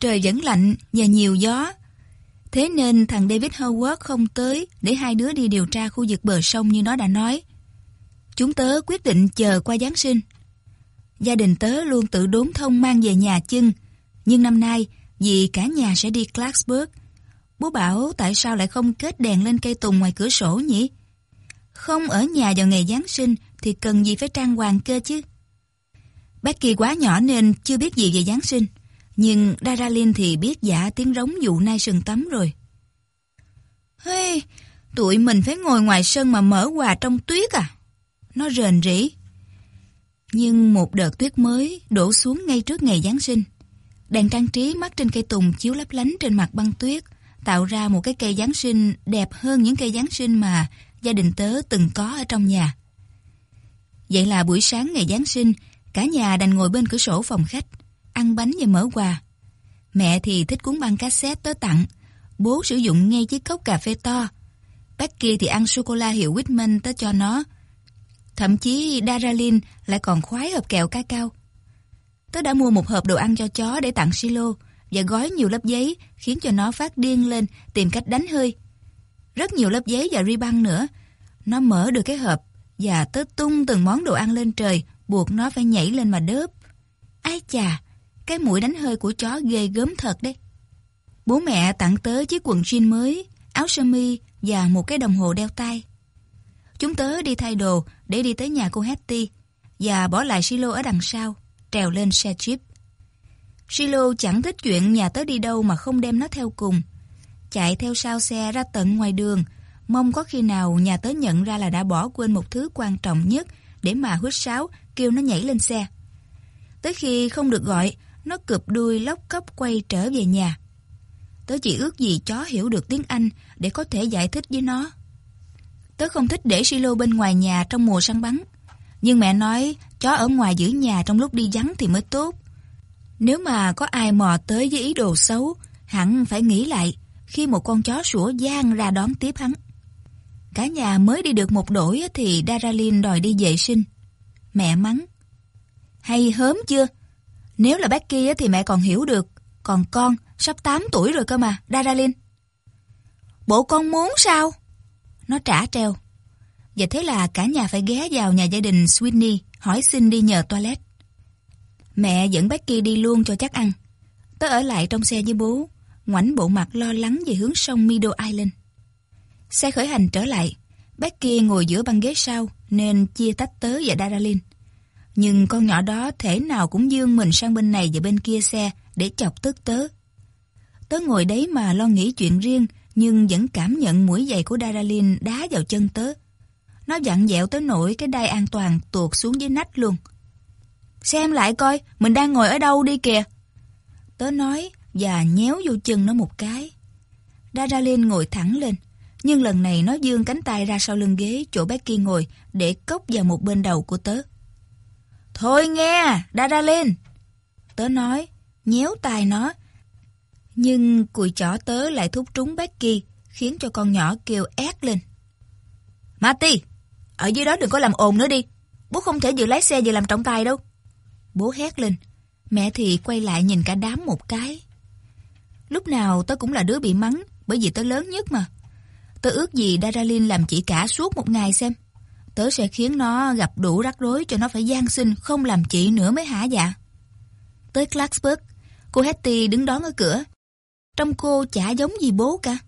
Trời vẫn lạnh và nhiều gió. Thế nên thằng David Howard không tới để hai đứa đi điều tra khu vực bờ sông như nó đã nói. Chúng tớ quyết định chờ qua Giáng sinh. Gia đình tớ luôn tự đốn thông mang về nhà chưng. Nhưng năm nay, vì cả nhà sẽ đi Clarksburg, bố bảo tại sao lại không kết đèn lên cây tùng ngoài cửa sổ nhỉ? Không ở nhà vào ngày Giáng sinh thì cần gì phải trang hoàng cơ chứ? Becky quá nhỏ nên chưa biết gì về Giáng sinh. Nhưng Daralyn thì biết giả tiếng rống dụ nai sừng tắm rồi. Hey, tụi mình phải ngồi ngoài sân mà mở quà trong tuyết à? Nó rền rỉ. Nhưng một đợt tuyết mới đổ xuống ngay trước ngày Giáng sinh. Đèn trang trí mắt trên cây tùng chiếu lấp lánh trên mặt băng tuyết, tạo ra một cái cây Giáng sinh đẹp hơn những cây Giáng sinh mà gia đình tớ từng có ở trong nhà. Vậy là buổi sáng ngày Giáng sinh, cả nhà đành ngồi bên cửa sổ phòng khách, ăn bánh và mở quà. Mẹ thì thích cuốn băng cassette tới tặng, bố sử dụng ngay chiếc cốc cà phê to. bác kia thì ăn sô-cô-la hiệu Whitman tới cho nó. Thậm chí Daralyn lại còn khoái hộp kẹo ca cao. Tớ đã mua một hộp đồ ăn cho chó để tặng Silo và gói nhiều lớp giấy khiến cho nó phát điên lên tìm cách đánh hơi. Rất nhiều lớp giấy và ri băng nữa. Nó mở được cái hộp và tớ tung từng món đồ ăn lên trời buộc nó phải nhảy lên mà đớp. Ai chà, cái mũi đánh hơi của chó ghê gớm thật đấy. Bố mẹ tặng tớ chiếc quần jean mới, áo sơ mi và một cái đồng hồ đeo tay. Chúng tớ đi thay đồ để đi tới nhà cô Hetty và bỏ lại Silo ở đằng sau, trèo lên xe jeep. Silo chẳng thích chuyện nhà tớ đi đâu mà không đem nó theo cùng. Chạy theo sau xe ra tận ngoài đường, mong có khi nào nhà tớ nhận ra là đã bỏ quên một thứ quan trọng nhất để mà huýt sáo kêu nó nhảy lên xe. Tới khi không được gọi, nó cụp đuôi lóc cốc quay trở về nhà. Tớ chỉ ước gì chó hiểu được tiếng Anh để có thể giải thích với nó. Tớ không thích để Silo bên ngoài nhà trong mùa săn bắn. Nhưng mẹ nói chó ở ngoài giữ nhà trong lúc đi vắng thì mới tốt. Nếu mà có ai mò tới với ý đồ xấu, hẳn phải nghĩ lại khi một con chó sủa gian ra đón tiếp hắn. Cả nhà mới đi được một đổi thì Daralyn đòi đi vệ sinh. Mẹ mắng. Hay hớm chưa? Nếu là Becky thì mẹ còn hiểu được. Còn con, sắp 8 tuổi rồi cơ mà, Daralyn. Bộ con muốn sao? Nó trả treo. Và thế là cả nhà phải ghé vào nhà gia đình Sweeney hỏi xin đi nhờ toilet. Mẹ dẫn Becky đi luôn cho chắc ăn. Tớ ở lại trong xe với bố, ngoảnh bộ mặt lo lắng về hướng sông Middle Island. Xe khởi hành trở lại, Becky ngồi giữa băng ghế sau nên chia tách tớ và Daralyn. Nhưng con nhỏ đó thể nào cũng dương mình sang bên này và bên kia xe để chọc tức tớ. Tớ ngồi đấy mà lo nghĩ chuyện riêng nhưng vẫn cảm nhận mũi giày của daralin đá vào chân tớ. Nó dặn dẹo tới nỗi cái đai an toàn tuột xuống dưới nách luôn. Xem lại coi, mình đang ngồi ở đâu đi kìa. Tớ nói và nhéo vô chân nó một cái. daralin ngồi thẳng lên, nhưng lần này nó dương cánh tay ra sau lưng ghế chỗ Becky ngồi để cốc vào một bên đầu của tớ. Thôi nghe, Daralyn. Tớ nói, nhéo tai nó. Nhưng cùi chỏ tớ lại thúc trúng Becky, khiến cho con nhỏ kêu ét lên. Marty, ở dưới đó đừng có làm ồn nữa đi. Bố không thể vừa lái xe vừa làm trọng tài đâu. Bố hét lên. Mẹ thì quay lại nhìn cả đám một cái. Lúc nào tớ cũng là đứa bị mắng, bởi vì tớ lớn nhất mà. Tớ ước gì Daralyn làm chỉ cả suốt một ngày xem. Tớ sẽ khiến nó gặp đủ rắc rối cho nó phải gian sinh không làm chị nữa mới hả dạ. Tới Clarksburg, cô Hetty đứng đón ở cửa. Trong cô chả giống gì bố cả.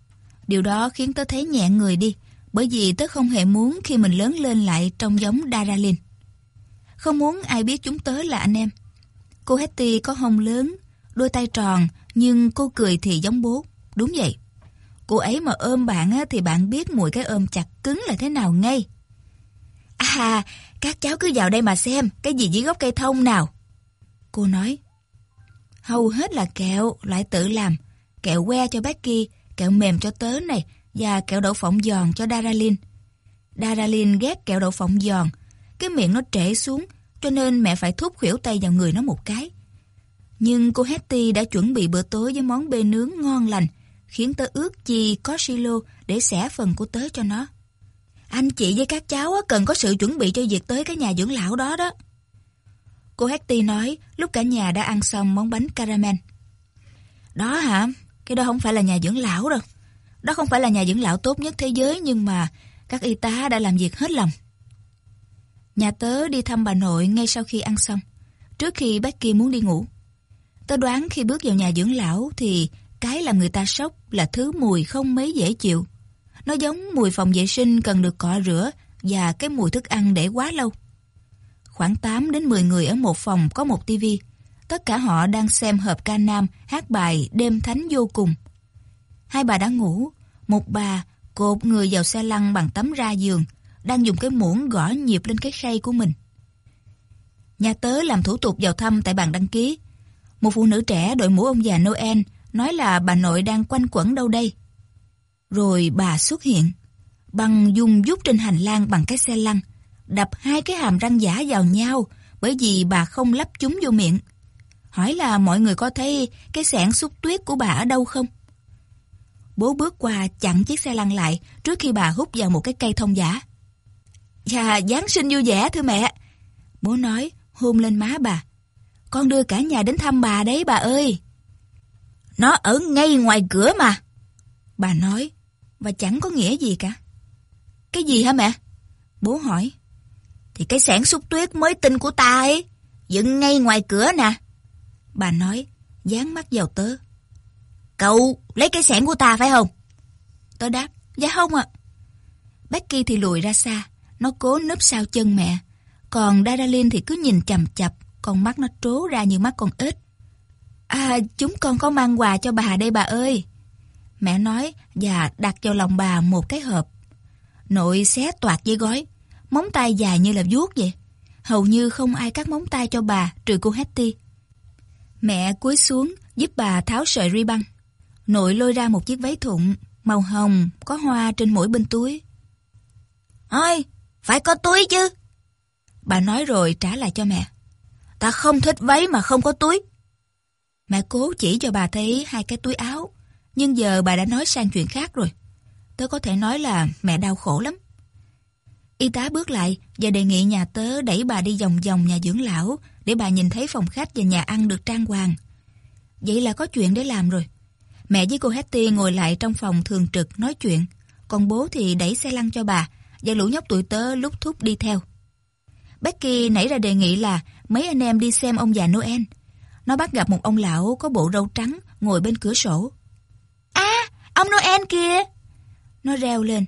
Điều đó khiến tớ thấy nhẹ người đi, bởi vì tớ không hề muốn khi mình lớn lên lại trông giống Daralyn. Không muốn ai biết chúng tớ là anh em. Cô Hetty có hông lớn, đôi tay tròn, nhưng cô cười thì giống bố. Đúng vậy. Cô ấy mà ôm bạn thì bạn biết mùi cái ôm chặt cứng là thế nào ngay. À, các cháu cứ vào đây mà xem, cái gì dưới gốc cây thông nào. Cô nói. Hầu hết là kẹo, loại tự làm. Kẹo que cho Becky, kẹo mềm cho tớ này, và kẹo đậu phộng giòn cho Daralyn. Daralyn ghét kẹo đậu phộng giòn, cái miệng nó trễ xuống, cho nên mẹ phải thúc khuỷu tay vào người nó một cái. Nhưng cô Hetty đã chuẩn bị bữa tối với món bê nướng ngon lành, khiến tớ ước chi có silo để xẻ phần của tớ cho nó. Anh chị với các cháu cần có sự chuẩn bị cho việc tới cái nhà dưỡng lão đó đó. Cô Hetty nói lúc cả nhà đã ăn xong món bánh caramel. Đó hả? Cái đó không phải là nhà dưỡng lão đâu. Đó không phải là nhà dưỡng lão tốt nhất thế giới nhưng mà các y tá đã làm việc hết lòng. Nhà tớ đi thăm bà nội ngay sau khi ăn xong, trước khi Becky muốn đi ngủ. Tớ đoán khi bước vào nhà dưỡng lão thì cái làm người ta sốc là thứ mùi không mấy dễ chịu. Nó giống mùi phòng vệ sinh cần được cọ rửa và cái mùi thức ăn để quá lâu. Khoảng 8 đến 10 người ở một phòng có một tivi. Tất cả họ đang xem hợp ca nam hát bài Đêm Thánh Vô Cùng. Hai bà đã ngủ, một bà cột người vào xe lăn bằng tấm ra giường, đang dùng cái muỗng gõ nhịp lên cái khay của mình. Nhà tớ làm thủ tục vào thăm tại bàn đăng ký. Một phụ nữ trẻ đội mũ ông già Noel nói là bà nội đang quanh quẩn đâu đây. Rồi bà xuất hiện, bằng dùng dút trên hành lang bằng cái xe lăn, đập hai cái hàm răng giả vào nhau bởi vì bà không lắp chúng vô miệng. Hỏi là mọi người có thấy cái sẻn xúc tuyết của bà ở đâu không? Bố bước qua chặn chiếc xe lăn lại trước khi bà hút vào một cái cây thông giả. Dạ, Giáng sinh vui vẻ thưa mẹ. Bố nói, hôn lên má bà. Con đưa cả nhà đến thăm bà đấy bà ơi. Nó ở ngay ngoài cửa mà. Bà nói, và chẳng có nghĩa gì cả. Cái gì hả mẹ? Bố hỏi. Thì cái sản xúc tuyết mới tinh của ta ấy, dựng ngay ngoài cửa nè. Bà nói, dán mắt vào tớ. Cậu lấy cái sản của ta phải không? Tớ đáp, dạ không ạ. Becky thì lùi ra xa, nó cố núp sau chân mẹ. Còn Daralyn thì cứ nhìn chầm chập, con mắt nó trố ra như mắt con ếch. À, chúng con có mang quà cho bà đây bà ơi. Mẹ nói và đặt vào lòng bà một cái hộp. Nội xé toạc với gói, móng tay dài như là vuốt vậy. Hầu như không ai cắt móng tay cho bà trừ cô Hetty. Mẹ cúi xuống giúp bà tháo sợi ri băng. Nội lôi ra một chiếc váy thụng màu hồng có hoa trên mỗi bên túi. Ôi, phải có túi chứ. Bà nói rồi trả lại cho mẹ. Ta không thích váy mà không có túi. Mẹ cố chỉ cho bà thấy hai cái túi áo, nhưng giờ bà đã nói sang chuyện khác rồi. Tớ có thể nói là mẹ đau khổ lắm. Y tá bước lại và đề nghị nhà tớ đẩy bà đi vòng vòng nhà dưỡng lão để bà nhìn thấy phòng khách và nhà ăn được trang hoàng. Vậy là có chuyện để làm rồi. Mẹ với cô Hetty ngồi lại trong phòng thường trực nói chuyện, còn bố thì đẩy xe lăn cho bà và lũ nhóc tụi tớ lúc thúc đi theo. Becky nảy ra đề nghị là mấy anh em đi xem ông già Noel. Nó bắt gặp một ông lão có bộ râu trắng ngồi bên cửa sổ. Ông Noel kìa! Nó reo lên.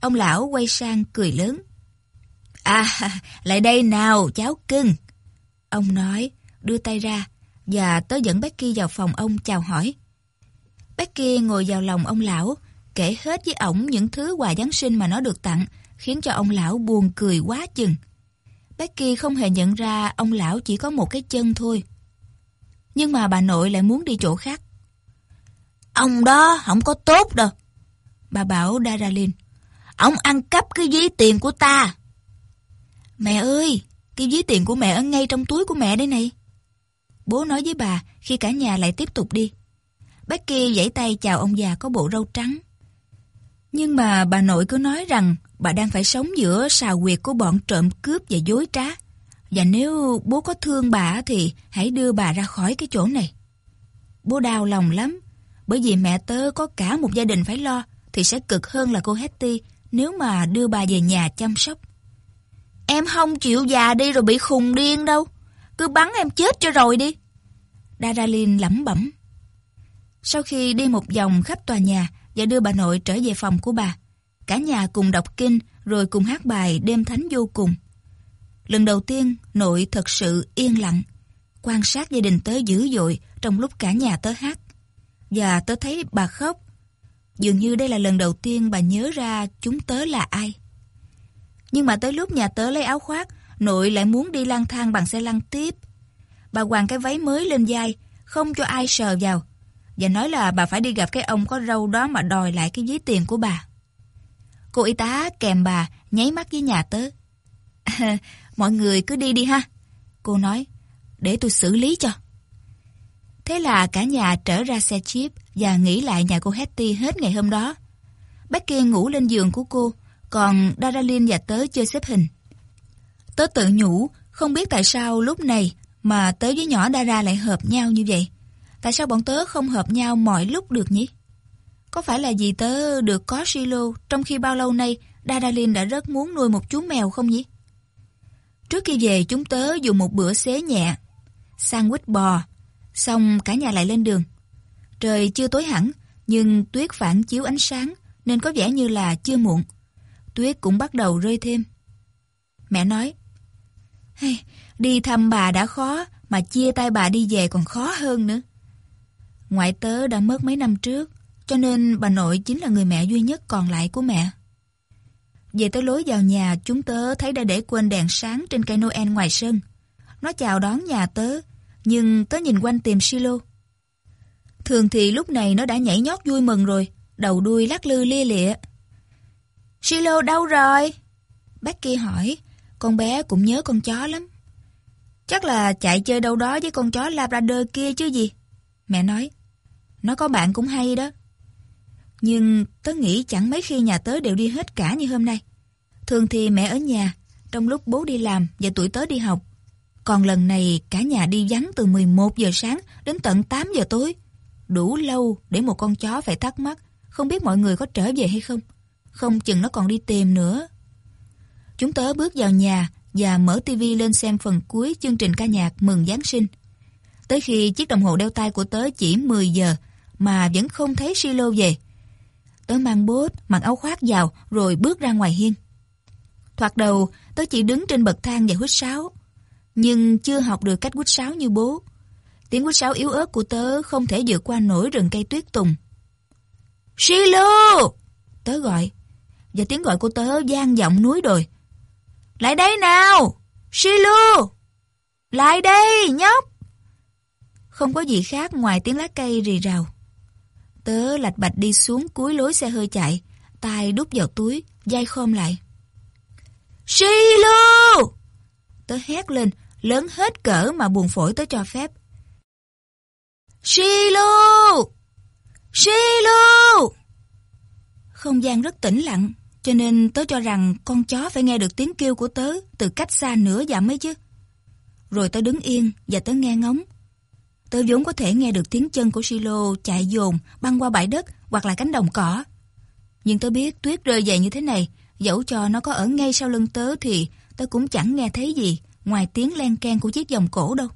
Ông lão quay sang cười lớn. À, lại đây nào, cháu cưng. Ông nói, đưa tay ra, và tớ dẫn Becky vào phòng ông chào hỏi. Becky ngồi vào lòng ông lão, kể hết với ổng những thứ quà Giáng sinh mà nó được tặng, khiến cho ông lão buồn cười quá chừng. Becky không hề nhận ra ông lão chỉ có một cái chân thôi. Nhưng mà bà nội lại muốn đi chỗ khác. Ông đó không có tốt đâu. Bà bảo Daralin. Ông ăn cắp cái ví tiền của ta. Mẹ ơi, cái ví tiền của mẹ ở ngay trong túi của mẹ đây này. Bố nói với bà khi cả nhà lại tiếp tục đi. Becky giãy tay chào ông già có bộ râu trắng. Nhưng mà bà nội cứ nói rằng bà đang phải sống giữa sào quyệt của bọn trộm cướp và dối trá. Và nếu bố có thương bà thì hãy đưa bà ra khỏi cái chỗ này. Bố đau lòng lắm, bởi vì mẹ tớ có cả một gia đình phải lo thì sẽ cực hơn là cô Hetty nếu mà đưa bà về nhà chăm sóc. Em không chịu già đi rồi bị khùng điên đâu. Cứ bắn em chết cho rồi đi. Daralyn lẩm bẩm. Sau khi đi một vòng khắp tòa nhà và đưa bà nội trở về phòng của bà, cả nhà cùng đọc kinh rồi cùng hát bài đêm thánh vô cùng. Lần đầu tiên, nội thật sự yên lặng, quan sát gia đình tớ dữ dội trong lúc cả nhà tớ hát. Và tớ thấy bà khóc. Dường như đây là lần đầu tiên bà nhớ ra chúng tớ là ai. Nhưng mà tới lúc nhà tớ lấy áo khoác, nội lại muốn đi lang thang bằng xe lăn tiếp. Bà quàng cái váy mới lên vai, không cho ai sờ vào. Và nói là bà phải đi gặp cái ông có râu đó mà đòi lại cái giấy tiền của bà. Cô y tá kèm bà nháy mắt với nhà tớ. mọi người cứ đi đi ha. Cô nói, để tôi xử lý cho. Thế là cả nhà trở ra xe chip và nghỉ lại nhà cô Hetty hết ngày hôm đó. Becky ngủ lên giường của cô, còn Daralin và tớ chơi xếp hình. Tớ tự nhủ, không biết tại sao lúc này mà tớ với nhỏ Dara lại hợp nhau như vậy. Tại sao bọn tớ không hợp nhau mọi lúc được nhỉ? Có phải là vì tớ được có Silo trong khi bao lâu nay Daralin đã rất muốn nuôi một chú mèo không nhỉ? Trước khi về chúng tớ dùng một bữa xế nhẹ, sandwich bò, xong cả nhà lại lên đường. Trời chưa tối hẳn, nhưng tuyết phản chiếu ánh sáng nên có vẻ như là chưa muộn. Tuyết cũng bắt đầu rơi thêm. Mẹ nói, hey, đi thăm bà đã khó, mà chia tay bà đi về còn khó hơn nữa. Ngoại tớ đã mất mấy năm trước, cho nên bà nội chính là người mẹ duy nhất còn lại của mẹ. Về tới lối vào nhà, chúng tớ thấy đã để quên đèn sáng trên cây Noel ngoài sân. Nó chào đón nhà tớ, nhưng tớ nhìn quanh tìm Silo. Thường thì lúc này nó đã nhảy nhót vui mừng rồi, đầu đuôi lắc lư lia lịa. Silo đâu rồi? Becky hỏi, con bé cũng nhớ con chó lắm. Chắc là chạy chơi đâu đó với con chó Labrador kia chứ gì. Mẹ nói, nó có bạn cũng hay đó. Nhưng tớ nghĩ chẳng mấy khi nhà tớ đều đi hết cả như hôm nay. Thường thì mẹ ở nhà, trong lúc bố đi làm và tuổi tớ đi học. Còn lần này cả nhà đi vắng từ 11 giờ sáng đến tận 8 giờ tối. Đủ lâu để một con chó phải thắc mắc, không biết mọi người có trở về hay không. Không chừng nó còn đi tìm nữa. Chúng tớ bước vào nhà và mở tivi lên xem phần cuối chương trình ca nhạc Mừng Giáng sinh. Tới khi chiếc đồng hồ đeo tay của tớ chỉ 10 giờ mà vẫn không thấy Silo về. Tớ mang bốt, mặc áo khoác vào rồi bước ra ngoài hiên. Thoạt đầu, tớ chỉ đứng trên bậc thang và hút sáo. Nhưng chưa học được cách quất sáo như bố. Tiếng quất sáo yếu ớt của tớ không thể vượt qua nổi rừng cây tuyết tùng. Silu, Tớ gọi. Và tiếng gọi của tớ gian vọng núi đồi. Lại đây nào! Silu. Lại đây, nhóc! Không có gì khác ngoài tiếng lá cây rì rào. Tớ lạch bạch đi xuống cuối lối xe hơi chạy, tay đút vào túi, dây khom lại. Silu. Tớ hét lên, lớn hết cỡ mà buồn phổi tớ cho phép. Silo! Silo! Không gian rất tĩnh lặng, cho nên tớ cho rằng con chó phải nghe được tiếng kêu của tớ từ cách xa nửa dặm ấy chứ. Rồi tớ đứng yên và tớ nghe ngóng. Tớ vốn có thể nghe được tiếng chân của Silo chạy dồn băng qua bãi đất hoặc là cánh đồng cỏ. Nhưng tớ biết tuyết rơi dày như thế này, dẫu cho nó có ở ngay sau lưng tớ thì tôi cũng chẳng nghe thấy gì ngoài tiếng len can của chiếc vòng cổ đâu.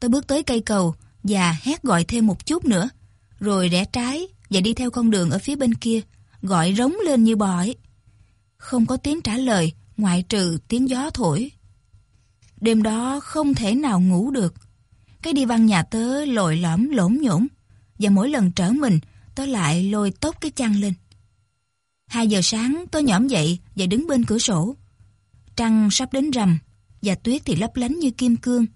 tôi bước tới cây cầu và hét gọi thêm một chút nữa, rồi rẽ trái và đi theo con đường ở phía bên kia, gọi rống lên như bòi. Không có tiếng trả lời ngoại trừ tiếng gió thổi. Đêm đó không thể nào ngủ được. Cái đi văn nhà tớ lội lõm lỗm nhổn và mỗi lần trở mình tớ lại lôi tốt cái chăn lên. Hai giờ sáng tớ nhõm dậy và đứng bên cửa sổ. Trăng sắp đến rằm, và tuyết thì lấp lánh như kim cương.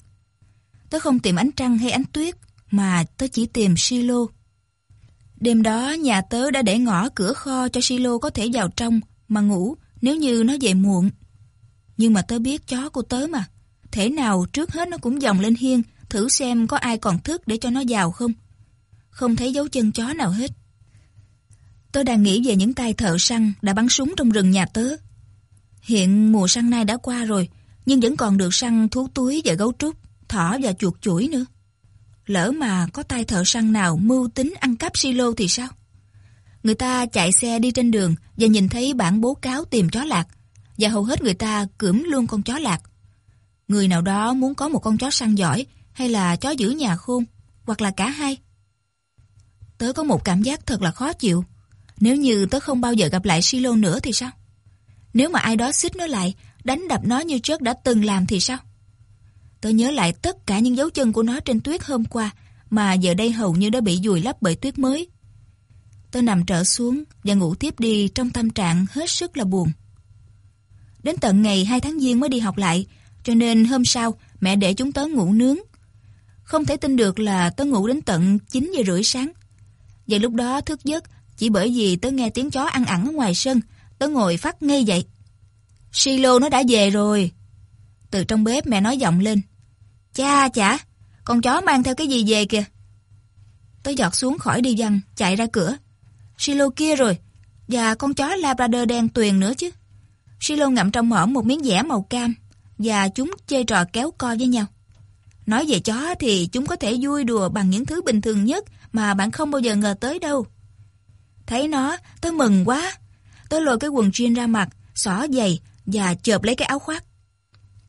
Tớ không tìm ánh trăng hay ánh tuyết, mà tớ chỉ tìm silo. Đêm đó, nhà tớ đã để ngõ cửa kho cho silo có thể vào trong mà ngủ, nếu như nó về muộn. Nhưng mà tớ biết chó của tớ mà. Thể nào trước hết nó cũng vòng lên hiên, thử xem có ai còn thức để cho nó vào không. Không thấy dấu chân chó nào hết. Tớ đang nghĩ về những tay thợ săn đã bắn súng trong rừng nhà tớ. Hiện mùa săn nay đã qua rồi, nhưng vẫn còn được săn thú túi và gấu trúc, thỏ và chuột chuỗi nữa. Lỡ mà có tay thợ săn nào mưu tính ăn cắp silo thì sao? Người ta chạy xe đi trên đường và nhìn thấy bản bố cáo tìm chó lạc, và hầu hết người ta cưỡng luôn con chó lạc. Người nào đó muốn có một con chó săn giỏi hay là chó giữ nhà khôn, hoặc là cả hai. Tớ có một cảm giác thật là khó chịu. Nếu như tớ không bao giờ gặp lại Silo nữa thì sao? Nếu mà ai đó xích nó lại, đánh đập nó như trước đã từng làm thì sao? tôi nhớ lại tất cả những dấu chân của nó trên tuyết hôm qua, mà giờ đây hầu như đã bị dùi lấp bởi tuyết mới. tôi nằm trở xuống và ngủ tiếp đi trong tâm trạng hết sức là buồn. Đến tận ngày 2 tháng Giêng mới đi học lại, cho nên hôm sau mẹ để chúng tớ ngủ nướng. Không thể tin được là tớ ngủ đến tận 9 giờ rưỡi sáng. Và lúc đó thức giấc chỉ bởi vì tớ nghe tiếng chó ăn ẳng ở ngoài sân, tớ ngồi phát ngay dậy. Silo nó đã về rồi. Từ trong bếp mẹ nói giọng lên. Cha chả, con chó mang theo cái gì về kìa. Tớ giọt xuống khỏi đi văn, chạy ra cửa. Silo kia rồi, và con chó Labrador đen tuyền nữa chứ. Silo ngậm trong mõm một miếng dẻ màu cam, và chúng chơi trò kéo co với nhau. Nói về chó thì chúng có thể vui đùa bằng những thứ bình thường nhất mà bạn không bao giờ ngờ tới đâu. Thấy nó, tôi mừng quá. Tôi lôi cái quần jean ra mặt, xỏ giày và chộp lấy cái áo khoác.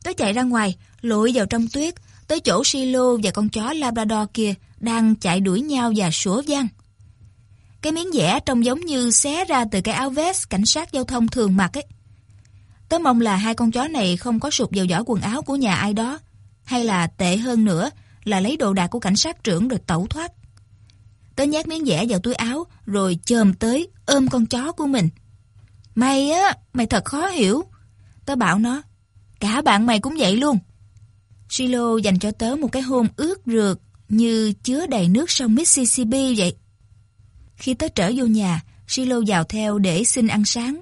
Tôi chạy ra ngoài, lội vào trong tuyết, tới chỗ Silo và con chó Labrador kia đang chạy đuổi nhau và sủa vang. Cái miếng vẽ trông giống như xé ra từ cái áo vest cảnh sát giao thông thường mặc ấy. Tớ mong là hai con chó này không có sụp vào giỏ quần áo của nhà ai đó, hay là tệ hơn nữa là lấy đồ đạc của cảnh sát trưởng rồi tẩu thoát. Tớ nhét miếng vẽ vào túi áo rồi chồm tới ôm con chó của mình. Mày á, mày thật khó hiểu. Tớ bảo nó, cả bạn mày cũng vậy luôn. Silo dành cho tớ một cái hôn ướt rượt như chứa đầy nước sông Mississippi vậy. Khi tớ trở vô nhà, Silo vào theo để xin ăn sáng.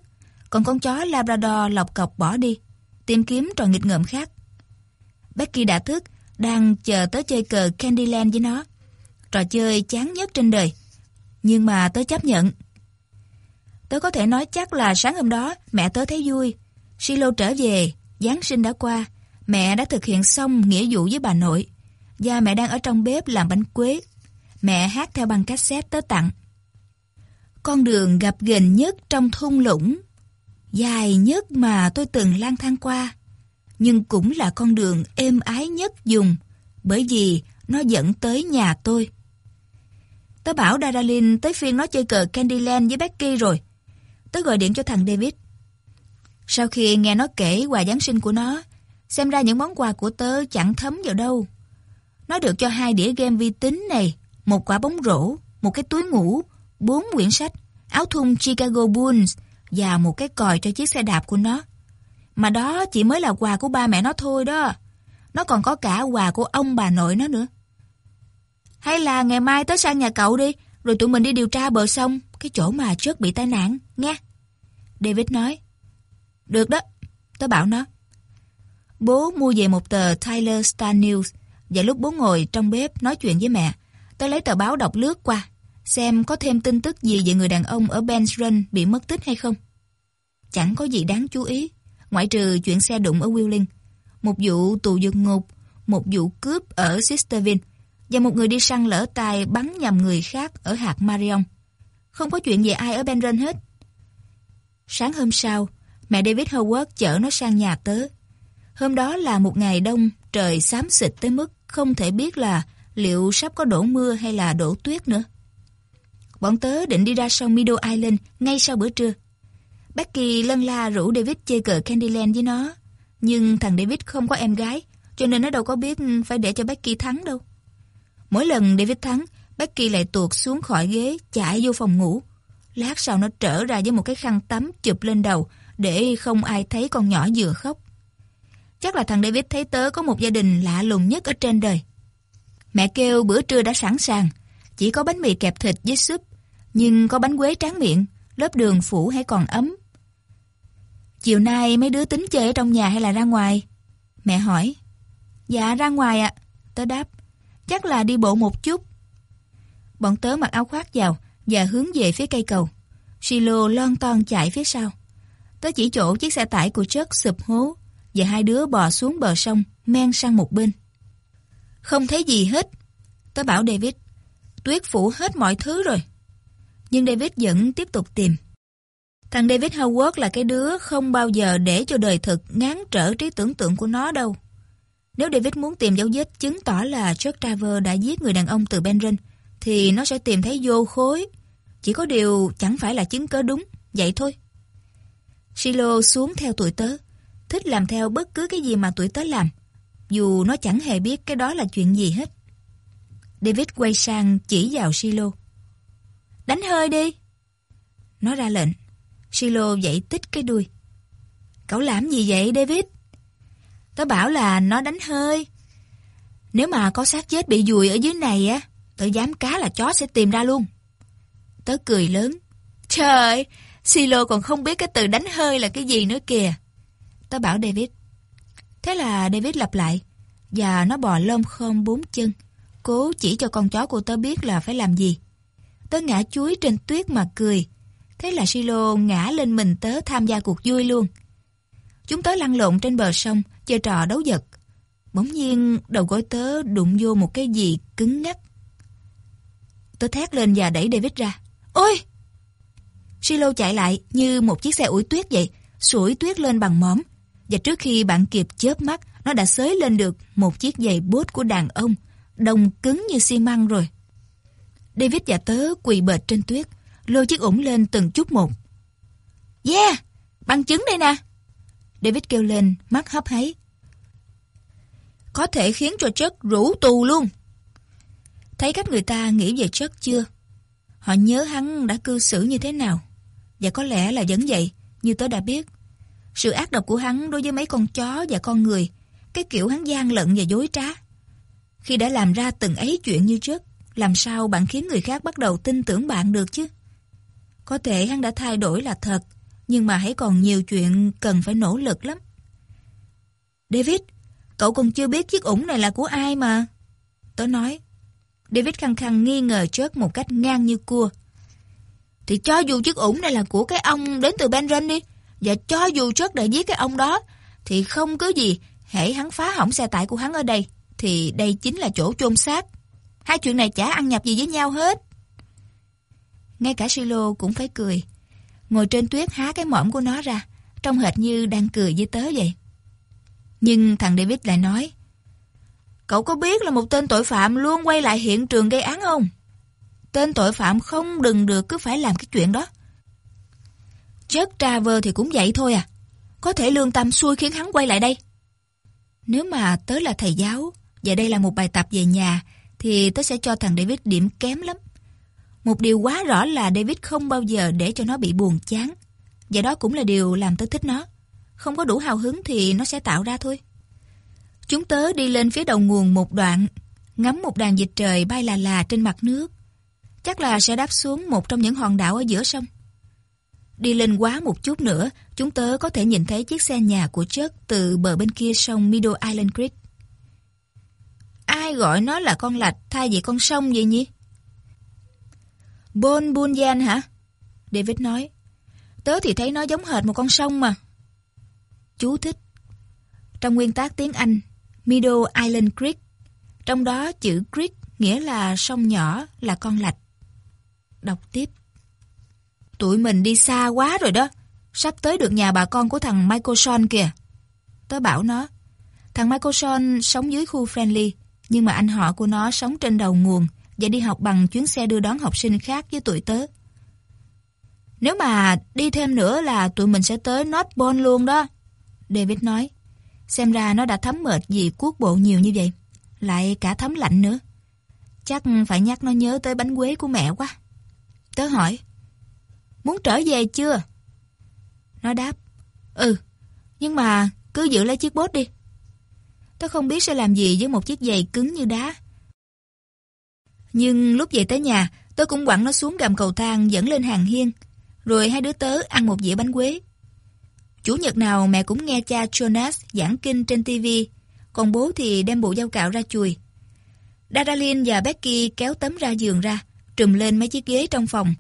Còn con chó Labrador lọc cọc bỏ đi, tìm kiếm trò nghịch ngợm khác. Becky đã thức, đang chờ tớ chơi cờ Candyland với nó. Trò chơi chán nhất trên đời. Nhưng mà tớ chấp nhận. Tớ có thể nói chắc là sáng hôm đó mẹ tớ thấy vui. Silo trở về, Giáng sinh đã qua, mẹ đã thực hiện xong nghĩa vụ với bà nội. Và mẹ đang ở trong bếp làm bánh quế. Mẹ hát theo băng cassette tớ tặng. Con đường gặp ghềnh nhất trong thung lũng, dài nhất mà tôi từng lang thang qua, nhưng cũng là con đường êm ái nhất dùng, bởi vì nó dẫn tới nhà tôi. Tớ bảo daralin tới phiên nó chơi cờ Candyland với Becky rồi. Tớ gọi điện cho thằng David. Sau khi nghe nó kể quà Giáng sinh của nó, xem ra những món quà của tớ chẳng thấm vào đâu. Nó được cho hai đĩa game vi tính này, một quả bóng rổ, một cái túi ngủ, bốn quyển sách, áo thun Chicago Bulls và một cái còi cho chiếc xe đạp của nó. Mà đó chỉ mới là quà của ba mẹ nó thôi đó. Nó còn có cả quà của ông bà nội nó nữa. Hay là ngày mai tới sang nhà cậu đi, rồi tụi mình đi điều tra bờ sông, cái chỗ mà trước bị tai nạn, nghe. David nói. Được đó, tôi bảo nó. Bố mua về một tờ Tyler Star News, và lúc bố ngồi trong bếp nói chuyện với mẹ, tôi lấy tờ báo đọc lướt qua, xem có thêm tin tức gì về người đàn ông ở Ben's Run bị mất tích hay không. Chẳng có gì đáng chú ý, ngoại trừ chuyện xe đụng ở Wheeling, một vụ tù vượt ngục, một vụ cướp ở Sisterville, và một người đi săn lỡ tay bắn nhầm người khác ở hạt Marion. Không có chuyện về ai ở Benren hết. Sáng hôm sau, mẹ David Howard chở nó sang nhà tớ. Hôm đó là một ngày đông, trời xám xịt tới mức không thể biết là liệu sắp có đổ mưa hay là đổ tuyết nữa. Bọn tớ định đi ra sông Meadow Island ngay sau bữa trưa. Becky lân la rủ David chơi cờ Candyland với nó. Nhưng thằng David không có em gái, cho nên nó đâu có biết phải để cho Becky thắng đâu. Mỗi lần David thắng, Becky lại tuột xuống khỏi ghế, chạy vô phòng ngủ. Lát sau nó trở ra với một cái khăn tắm chụp lên đầu để không ai thấy con nhỏ vừa khóc. Chắc là thằng David thấy tớ có một gia đình lạ lùng nhất ở trên đời. Mẹ kêu bữa trưa đã sẵn sàng, chỉ có bánh mì kẹp thịt với súp, nhưng có bánh quế tráng miệng, lớp đường phủ hay còn ấm. Chiều nay mấy đứa tính chơi ở trong nhà hay là ra ngoài? Mẹ hỏi. Dạ ra ngoài ạ. Tớ đáp. Chắc là đi bộ một chút. Bọn tớ mặc áo khoác vào và hướng về phía cây cầu. Silo lon ton chạy phía sau. Tớ chỉ chỗ chiếc xe tải của Chuck sụp hố và hai đứa bò xuống bờ sông, men sang một bên. Không thấy gì hết. Tớ bảo David, tuyết phủ hết mọi thứ rồi. Nhưng David vẫn tiếp tục tìm. Thằng David Howard là cái đứa không bao giờ để cho đời thực ngán trở trí tưởng tượng của nó đâu. Nếu David muốn tìm dấu vết chứng tỏ là Chuck Traver đã giết người đàn ông từ benrin thì nó sẽ tìm thấy vô khối. Chỉ có điều chẳng phải là chứng cớ đúng, vậy thôi. Silo xuống theo tuổi tớ, thích làm theo bất cứ cái gì mà tuổi tớ làm, dù nó chẳng hề biết cái đó là chuyện gì hết. David quay sang chỉ vào Silo. Đánh hơi đi. Nó ra lệnh. Silo dậy tích cái đuôi. Cậu làm gì vậy David? Tớ bảo là nó đánh hơi. Nếu mà có xác chết bị dùi ở dưới này á, tớ dám cá là chó sẽ tìm ra luôn. Tớ cười lớn. Trời, Silo còn không biết cái từ đánh hơi là cái gì nữa kìa. Tớ bảo David. Thế là David lặp lại, và nó bò lông khom bốn chân, cố chỉ cho con chó của tớ biết là phải làm gì. Tớ ngã chuối trên tuyết mà cười. Thế là Silo ngã lên mình tớ tham gia cuộc vui luôn. Chúng tớ lăn lộn trên bờ sông, chơi trò đấu giật. Bỗng nhiên đầu gối tớ đụng vô một cái gì cứng ngắc. Tớ thét lên và đẩy David ra. Ôi! Silo chạy lại như một chiếc xe ủi tuyết vậy, sủi tuyết lên bằng móm. Và trước khi bạn kịp chớp mắt, nó đã xới lên được một chiếc giày bốt của đàn ông, đồng cứng như xi măng rồi. David và tớ quỳ bệt trên tuyết, lôi chiếc ủng lên từng chút một. Yeah! Bằng chứng đây nè! David kêu lên, mắt hấp háy. Có thể khiến cho chất rủ tù luôn. Thấy cách người ta nghĩ về chất chưa? Họ nhớ hắn đã cư xử như thế nào. Và có lẽ là vẫn vậy, như tớ đã biết. Sự ác độc của hắn đối với mấy con chó và con người, cái kiểu hắn gian lận và dối trá. Khi đã làm ra từng ấy chuyện như trước, làm sao bạn khiến người khác bắt đầu tin tưởng bạn được chứ? Có thể hắn đã thay đổi là thật, nhưng mà hãy còn nhiều chuyện cần phải nỗ lực lắm. David, cậu còn chưa biết chiếc ủng này là của ai mà. Tớ nói. David khăng khăng nghi ngờ chớt một cách ngang như cua. Thì cho dù chiếc ủng này là của cái ông đến từ Benren đi, và cho dù chớt đã giết cái ông đó, thì không cứ gì, hãy hắn phá hỏng xe tải của hắn ở đây, thì đây chính là chỗ chôn xác. Hai chuyện này chả ăn nhập gì với nhau hết. Ngay cả Silo cũng phải cười. Ngồi trên tuyết há cái mõm của nó ra, trông hệt như đang cười với tớ vậy. Nhưng thằng David lại nói, Cậu có biết là một tên tội phạm luôn quay lại hiện trường gây án không? Tên tội phạm không đừng được cứ phải làm cái chuyện đó. Chất Traver thì cũng vậy thôi à. Có thể lương tâm xui khiến hắn quay lại đây. Nếu mà tớ là thầy giáo và đây là một bài tập về nhà, thì tớ sẽ cho thằng David điểm kém lắm. Một điều quá rõ là David không bao giờ để cho nó bị buồn chán. Và đó cũng là điều làm tớ thích nó. Không có đủ hào hứng thì nó sẽ tạo ra thôi. Chúng tớ đi lên phía đầu nguồn một đoạn, ngắm một đàn dịch trời bay là là trên mặt nước. Chắc là sẽ đáp xuống một trong những hòn đảo ở giữa sông. Đi lên quá một chút nữa, chúng tớ có thể nhìn thấy chiếc xe nhà của chất từ bờ bên kia sông Middle Island Creek. Ai gọi nó là con lạch thay vì con sông vậy nhỉ? Bon Bunyan hả? David nói. Tớ thì thấy nó giống hệt một con sông mà. Chú thích. Trong nguyên tác tiếng Anh, Middle Island Creek, trong đó chữ creek nghĩa là sông nhỏ, là con lạch. Đọc tiếp. Tụi mình đi xa quá rồi đó. Sắp tới được nhà bà con của thằng Michael Sean kìa. Tớ bảo nó. Thằng Michael Sean sống dưới khu Friendly, nhưng mà anh họ của nó sống trên đầu nguồn và đi học bằng chuyến xe đưa đón học sinh khác với tụi tớ. Nếu mà đi thêm nữa là tụi mình sẽ tới Northbourne luôn đó. David nói. Xem ra nó đã thấm mệt vì cuốc bộ nhiều như vậy. Lại cả thấm lạnh nữa. Chắc phải nhắc nó nhớ tới bánh quế của mẹ quá. Tớ hỏi. Muốn trở về chưa? Nó đáp. Ừ, nhưng mà cứ giữ lấy chiếc bốt đi. Tớ không biết sẽ làm gì với một chiếc giày cứng như đá. Nhưng lúc về tới nhà, tớ cũng quẳng nó xuống gầm cầu thang dẫn lên hàng hiên. Rồi hai đứa tớ ăn một dĩa bánh quế. Chủ nhật nào mẹ cũng nghe cha Jonas giảng kinh trên TV, còn bố thì đem bộ dao cạo ra chùi. Daralyn và Becky kéo tấm ra giường ra, trùm lên mấy chiếc ghế trong phòng,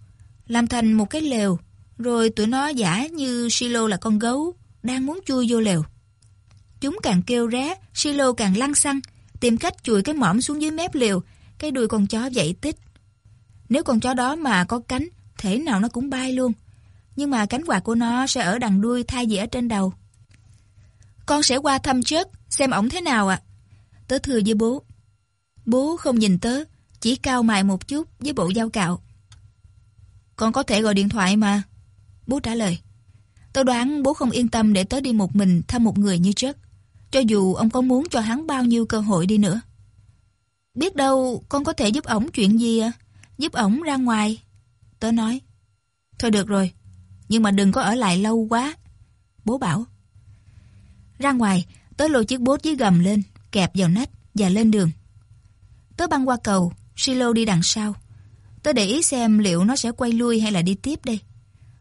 làm thành một cái lều, rồi tụi nó giả như Silo là con gấu, đang muốn chui vô lều. Chúng càng kêu ré, Silo càng lăn xăng, tìm cách chùi cái mõm xuống dưới mép lều, cái đuôi con chó dậy tích. Nếu con chó đó mà có cánh, thể nào nó cũng bay luôn. Nhưng mà cánh quạt của nó sẽ ở đằng đuôi thay vì ở trên đầu. Con sẽ qua thăm chết, xem ổng thế nào ạ. Tớ thừa với bố. Bố không nhìn tớ, chỉ cao mài một chút với bộ dao cạo. Con có thể gọi điện thoại mà. Bố trả lời. Tớ đoán bố không yên tâm để tớ đi một mình thăm một người như chết. Cho dù ông có muốn cho hắn bao nhiêu cơ hội đi nữa. Biết đâu con có thể giúp ổng chuyện gì à? Giúp ổng ra ngoài. Tớ nói. Thôi được rồi, nhưng mà đừng có ở lại lâu quá. Bố bảo. Ra ngoài, tớ lôi chiếc bốt dưới gầm lên, kẹp vào nách và lên đường. Tớ băng qua cầu, Silo đi đằng sau. Tớ để ý xem liệu nó sẽ quay lui hay là đi tiếp đây.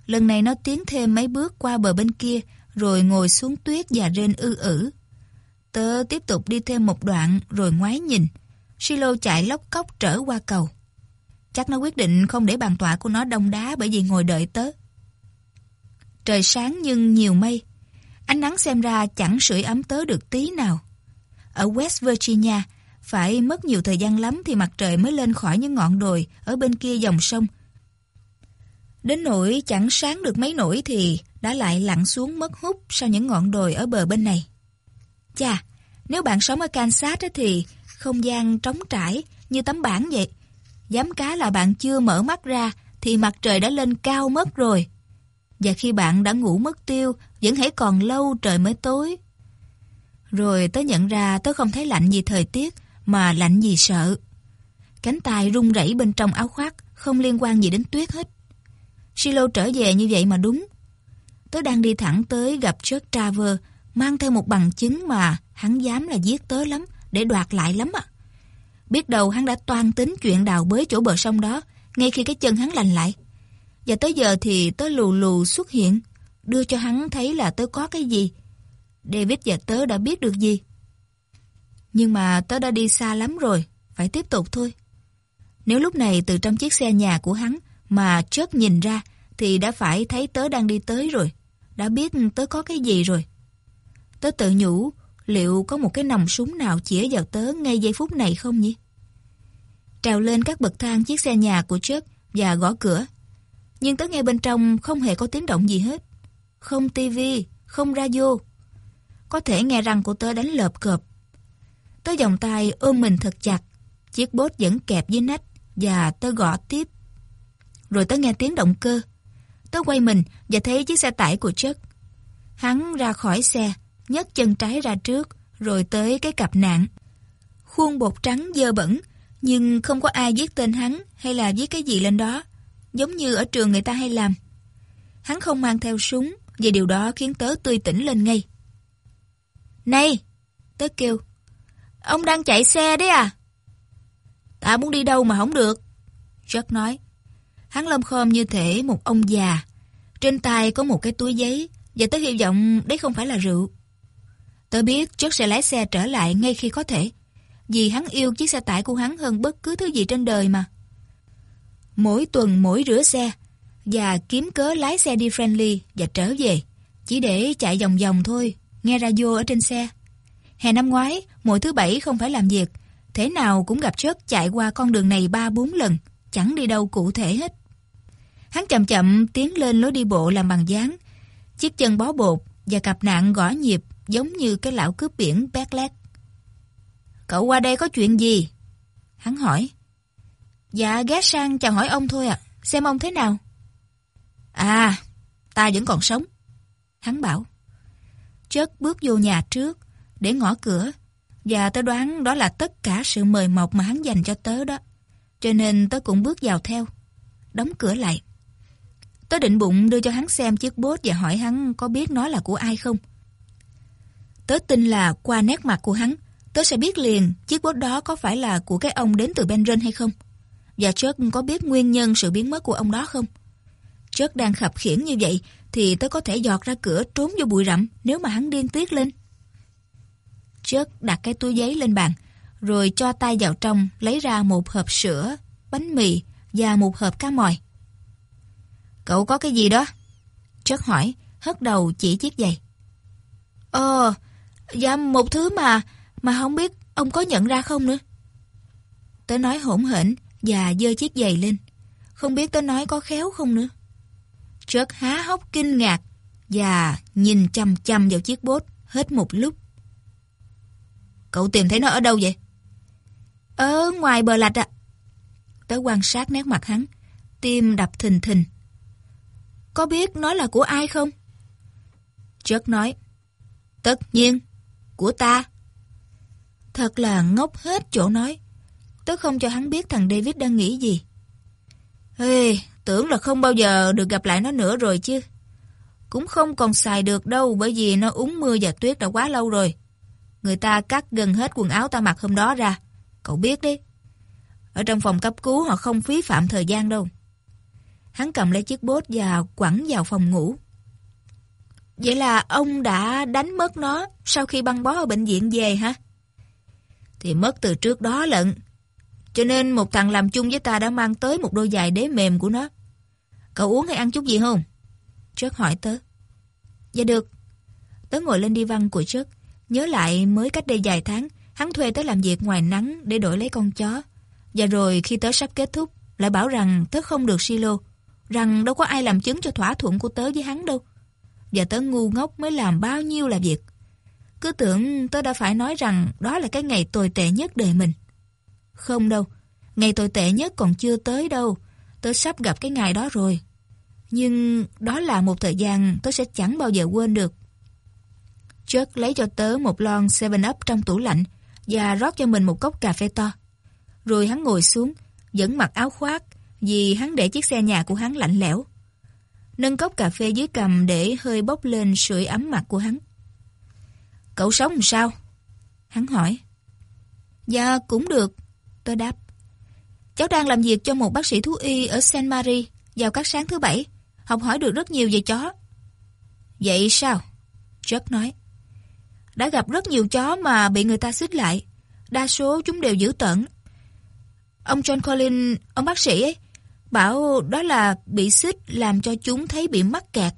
Lần này nó tiến thêm mấy bước qua bờ bên kia, rồi ngồi xuống tuyết và rên ư ử. Tớ tiếp tục đi thêm một đoạn rồi ngoái nhìn. Silo chạy lóc cốc trở qua cầu. Chắc nó quyết định không để bàn tọa của nó đông đá bởi vì ngồi đợi tớ. Trời sáng nhưng nhiều mây. Ánh nắng xem ra chẳng sưởi ấm tớ được tí nào. ở West Virginia, phải mất nhiều thời gian lắm thì mặt trời mới lên khỏi những ngọn đồi ở bên kia dòng sông. Đến nỗi chẳng sáng được mấy nổi thì đã lại lặn xuống mất hút sau những ngọn đồi ở bờ bên này. Chà, nếu bạn sống ở Kansas thì không gian trống trải như tấm bảng vậy. Dám cá là bạn chưa mở mắt ra thì mặt trời đã lên cao mất rồi. Và khi bạn đã ngủ mất tiêu, vẫn hãy còn lâu trời mới tối. Rồi tớ nhận ra tớ không thấy lạnh gì thời tiết, mà lạnh gì sợ. Cánh tay run rẩy bên trong áo khoác, không liên quan gì đến tuyết hết. Silo trở về như vậy mà đúng. Tớ đang đi thẳng tới gặp Chuck Traver, mang theo một bằng chứng mà hắn dám là giết tớ lắm, để đoạt lại lắm ạ. Biết đâu hắn đã toan tính chuyện đào bới chỗ bờ sông đó, ngay khi cái chân hắn lành lại. Và tới giờ thì tớ lù lù xuất hiện, đưa cho hắn thấy là tớ có cái gì. David và tớ đã biết được gì. Nhưng mà tớ đã đi xa lắm rồi, phải tiếp tục thôi. Nếu lúc này từ trong chiếc xe nhà của hắn mà chớp nhìn ra thì đã phải thấy tớ đang đi tới rồi, đã biết tớ có cái gì rồi. Tớ tự nhủ, liệu có một cái nòng súng nào chĩa vào tớ ngay giây phút này không nhỉ? Trèo lên các bậc thang chiếc xe nhà của chớp và gõ cửa. Nhưng tớ nghe bên trong không hề có tiếng động gì hết. Không tivi, không radio. Có thể nghe răng của tớ đánh lợp cợp. Tớ vòng tay ôm mình thật chặt. Chiếc bốt vẫn kẹp dưới nách và tớ gõ tiếp. Rồi tớ nghe tiếng động cơ. Tớ quay mình và thấy chiếc xe tải của chất. Hắn ra khỏi xe, nhấc chân trái ra trước, rồi tới cái cặp nạn. Khuôn bột trắng dơ bẩn, nhưng không có ai viết tên hắn hay là viết cái gì lên đó, giống như ở trường người ta hay làm. Hắn không mang theo súng, và điều đó khiến tớ tươi tỉnh lên ngay. Này! Tớ kêu. Ông đang chạy xe đấy à? Ta muốn đi đâu mà không được. Jack nói. Hắn lom khom như thể một ông già. Trên tay có một cái túi giấy và tớ hy vọng đấy không phải là rượu. Tớ biết Jack sẽ lái xe trở lại ngay khi có thể. Vì hắn yêu chiếc xe tải của hắn hơn bất cứ thứ gì trên đời mà. Mỗi tuần mỗi rửa xe và kiếm cớ lái xe đi friendly và trở về. Chỉ để chạy vòng vòng thôi, nghe radio ở trên xe. Hè năm ngoái, mỗi thứ bảy không phải làm việc, thế nào cũng gặp Chuck chạy qua con đường này ba bốn lần, chẳng đi đâu cụ thể hết. Hắn chậm chậm tiến lên lối đi bộ làm bằng dáng, chiếc chân bó bột và cặp nạn gõ nhịp giống như cái lão cướp biển Becklet. Cậu qua đây có chuyện gì? Hắn hỏi. Dạ ghé sang chào hỏi ông thôi ạ, xem ông thế nào. À, ta vẫn còn sống. Hắn bảo. Chất bước vô nhà trước, để ngõ cửa, và tớ đoán đó là tất cả sự mời mọc mà hắn dành cho tớ đó. Cho nên tớ cũng bước vào theo, đóng cửa lại. Tớ định bụng đưa cho hắn xem chiếc bốt và hỏi hắn có biết nó là của ai không. Tớ tin là qua nét mặt của hắn, tớ sẽ biết liền chiếc bốt đó có phải là của cái ông đến từ Benren hay không. Và Chuck có biết nguyên nhân sự biến mất của ông đó không? Chuck đang khập khiển như vậy thì tớ có thể dọt ra cửa trốn vô bụi rậm nếu mà hắn điên tiết lên. Chuck đặt cái túi giấy lên bàn, rồi cho tay vào trong lấy ra một hộp sữa, bánh mì và một hộp cá mòi. Cậu có cái gì đó? Chuck hỏi, hất đầu chỉ chiếc giày. Ờ, dạ một thứ mà, mà không biết ông có nhận ra không nữa. Tớ nói hỗn hển và dơ chiếc giày lên. Không biết tớ nói có khéo không nữa. Chuck há hốc kinh ngạc và nhìn chăm chăm vào chiếc bốt hết một lúc. Cậu tìm thấy nó ở đâu vậy? Ở ngoài bờ lạch ạ. Tớ quan sát nét mặt hắn, tim đập thình thình. Có biết nó là của ai không? Chuck nói, tất nhiên, của ta. Thật là ngốc hết chỗ nói. Tớ không cho hắn biết thằng David đang nghĩ gì. Ê, tưởng là không bao giờ được gặp lại nó nữa rồi chứ. Cũng không còn xài được đâu bởi vì nó úng mưa và tuyết đã quá lâu rồi. Người ta cắt gần hết quần áo ta mặc hôm đó ra. Cậu biết đấy. Ở trong phòng cấp cứu họ không phí phạm thời gian đâu. Hắn cầm lấy chiếc bốt và quẳng vào phòng ngủ. Vậy là ông đã đánh mất nó sau khi băng bó ở bệnh viện về hả? Thì mất từ trước đó lận. Cho nên một thằng làm chung với ta đã mang tới một đôi giày đế mềm của nó. Cậu uống hay ăn chút gì không? Trớt hỏi tớ. Dạ được. Tớ ngồi lên đi văn của Trớt, nhớ lại mới cách đây vài tháng, Hắn thuê tớ làm việc ngoài nắng để đổi lấy con chó. Và rồi khi tớ sắp kết thúc, lại bảo rằng tớ không được silo, rằng đâu có ai làm chứng cho thỏa thuận của tớ với hắn đâu. Và tớ ngu ngốc mới làm bao nhiêu là việc. Cứ tưởng tớ đã phải nói rằng đó là cái ngày tồi tệ nhất đời mình. Không đâu, ngày tồi tệ nhất còn chưa tới đâu. Tớ sắp gặp cái ngày đó rồi. Nhưng đó là một thời gian tớ sẽ chẳng bao giờ quên được. Chuck lấy cho tớ một lon 7-Up trong tủ lạnh và rót cho mình một cốc cà phê to. Rồi hắn ngồi xuống, vẫn mặc áo khoác vì hắn để chiếc xe nhà của hắn lạnh lẽo. Nâng cốc cà phê dưới cầm để hơi bốc lên sưởi ấm mặt của hắn. Cậu sống sao? Hắn hỏi. Dạ, cũng được. Tôi đáp. Cháu đang làm việc cho một bác sĩ thú y ở Saint Marie vào các sáng thứ bảy. Học hỏi được rất nhiều về chó. Vậy sao? Chuck nói. Đã gặp rất nhiều chó mà bị người ta xích lại. Đa số chúng đều giữ tận. Ông John Collins, ông bác sĩ ấy, bảo đó là bị xích làm cho chúng thấy bị mắc kẹt.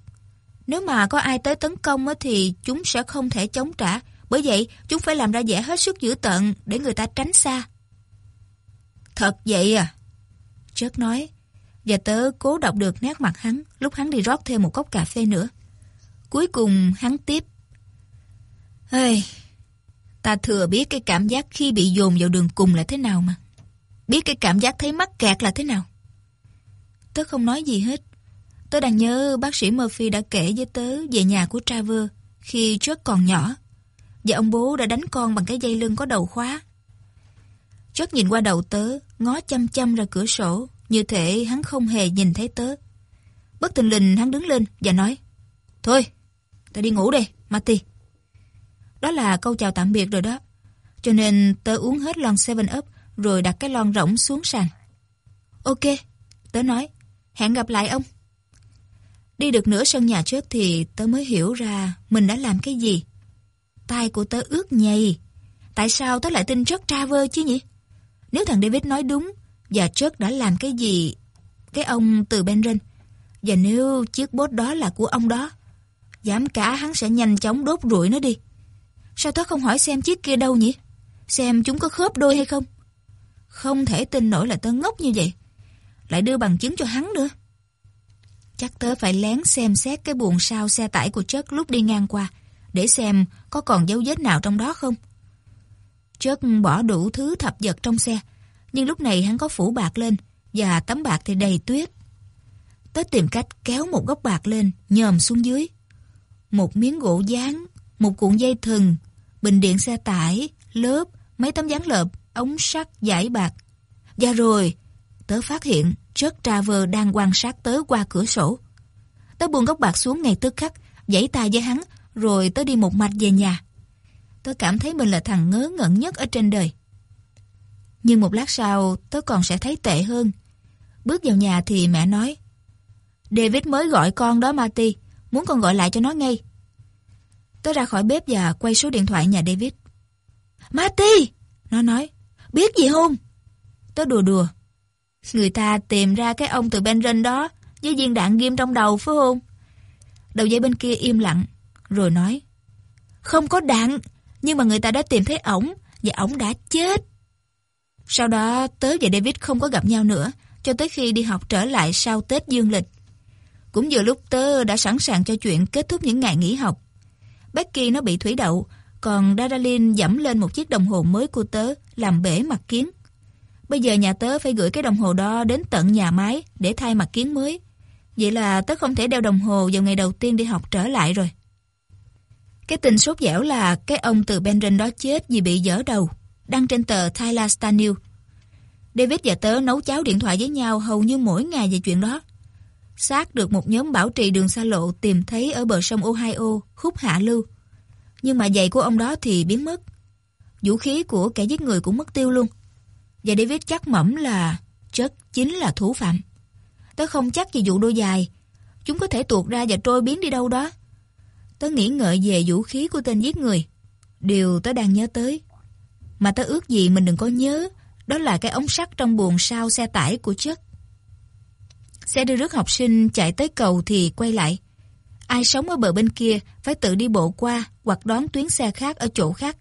Nếu mà có ai tới tấn công thì chúng sẽ không thể chống trả. Bởi vậy, chúng phải làm ra vẻ hết sức dữ tận để người ta tránh xa. Thật vậy à? Chuck nói. Và tớ cố đọc được nét mặt hắn lúc hắn đi rót thêm một cốc cà phê nữa. Cuối cùng hắn tiếp. Ê, ta thừa biết cái cảm giác khi bị dồn vào đường cùng là thế nào mà. Biết cái cảm giác thấy mắc kẹt là thế nào. Tớ không nói gì hết. Tớ đang nhớ bác sĩ Murphy đã kể với tớ về nhà của Traver khi Chuck còn nhỏ. Và ông bố đã đánh con bằng cái dây lưng có đầu khóa. Chuck nhìn qua đầu tớ, ngó chăm chăm ra cửa sổ, như thể hắn không hề nhìn thấy tớ. Bất tình lình hắn đứng lên và nói Thôi, ta đi ngủ đây, Marty. Đó là câu chào tạm biệt rồi đó. Cho nên tớ uống hết lon 7 Up rồi đặt cái lon rỗng xuống sàn. Ok, tớ nói, hẹn gặp lại ông. Đi được nửa sân nhà trước thì tớ mới hiểu ra mình đã làm cái gì. Tai của tớ ướt nhầy. Tại sao tớ lại tin Chuck Traver chứ nhỉ? Nếu thằng David nói đúng và Chuck đã làm cái gì cái ông từ Benren và nếu chiếc bốt đó là của ông đó dám cả hắn sẽ nhanh chóng đốt rụi nó đi. Sao tớ không hỏi xem chiếc kia đâu nhỉ? Xem chúng có khớp đôi hay không? Không thể tin nổi là tớ ngốc như vậy. Lại đưa bằng chứng cho hắn nữa. Chắc tớ phải lén xem xét cái buồng sau xe tải của Chuck lúc đi ngang qua, để xem có còn dấu vết nào trong đó không. Chuck bỏ đủ thứ thập vật trong xe, nhưng lúc này hắn có phủ bạc lên, và tấm bạc thì đầy tuyết. Tớ tìm cách kéo một góc bạc lên, nhòm xuống dưới. Một miếng gỗ dán, một cuộn dây thừng, bình điện xe tải, lớp, mấy tấm dán lợp, ống sắt, giải bạc. Và rồi, tớ phát hiện Chuck Traver đang quan sát tớ qua cửa sổ. Tớ buông góc bạc xuống ngay tức khắc, giãy tay với hắn, rồi tớ đi một mạch về nhà. Tớ cảm thấy mình là thằng ngớ ngẩn nhất ở trên đời. Nhưng một lát sau, tớ còn sẽ thấy tệ hơn. Bước vào nhà thì mẹ nói, David mới gọi con đó Marty, muốn con gọi lại cho nó ngay. Tớ ra khỏi bếp và quay số điện thoại nhà David. Marty! Nó nói, biết gì không? Tớ đùa đùa. Người ta tìm ra cái ông từ Benren đó với viên đạn ghim trong đầu phải không? Đầu dây bên kia im lặng, rồi nói, không có đạn, nhưng mà người ta đã tìm thấy ổng và ổng đã chết. Sau đó tớ và David không có gặp nhau nữa cho tới khi đi học trở lại sau Tết dương lịch. Cũng vừa lúc tớ đã sẵn sàng cho chuyện kết thúc những ngày nghỉ học. Becky nó bị thủy đậu, còn Daralyn dẫm lên một chiếc đồng hồ mới của tớ làm bể mặt kiến. Bây giờ nhà tớ phải gửi cái đồng hồ đó đến tận nhà máy để thay mặt kiến mới. Vậy là tớ không thể đeo đồng hồ vào ngày đầu tiên đi học trở lại rồi. Cái tin sốt dẻo là cái ông từ Benren đó chết vì bị dở đầu, đăng trên tờ Tyler Star News. David và tớ nấu cháo điện thoại với nhau hầu như mỗi ngày về chuyện đó. Xác được một nhóm bảo trì đường xa lộ tìm thấy ở bờ sông Ohio, khúc hạ lưu. Nhưng mà giày của ông đó thì biến mất. Vũ khí của kẻ giết người cũng mất tiêu luôn. Và David chắc mẩm là chất chính là thủ phạm. Tớ không chắc về vụ đôi dài. Chúng có thể tuột ra và trôi biến đi đâu đó. Tớ nghĩ ngợi về vũ khí của tên giết người. Điều tớ đang nhớ tới. Mà tớ ước gì mình đừng có nhớ. Đó là cái ống sắt trong buồng sau xe tải của chất. Xe đưa rước học sinh chạy tới cầu thì quay lại. Ai sống ở bờ bên kia phải tự đi bộ qua hoặc đón tuyến xe khác ở chỗ khác.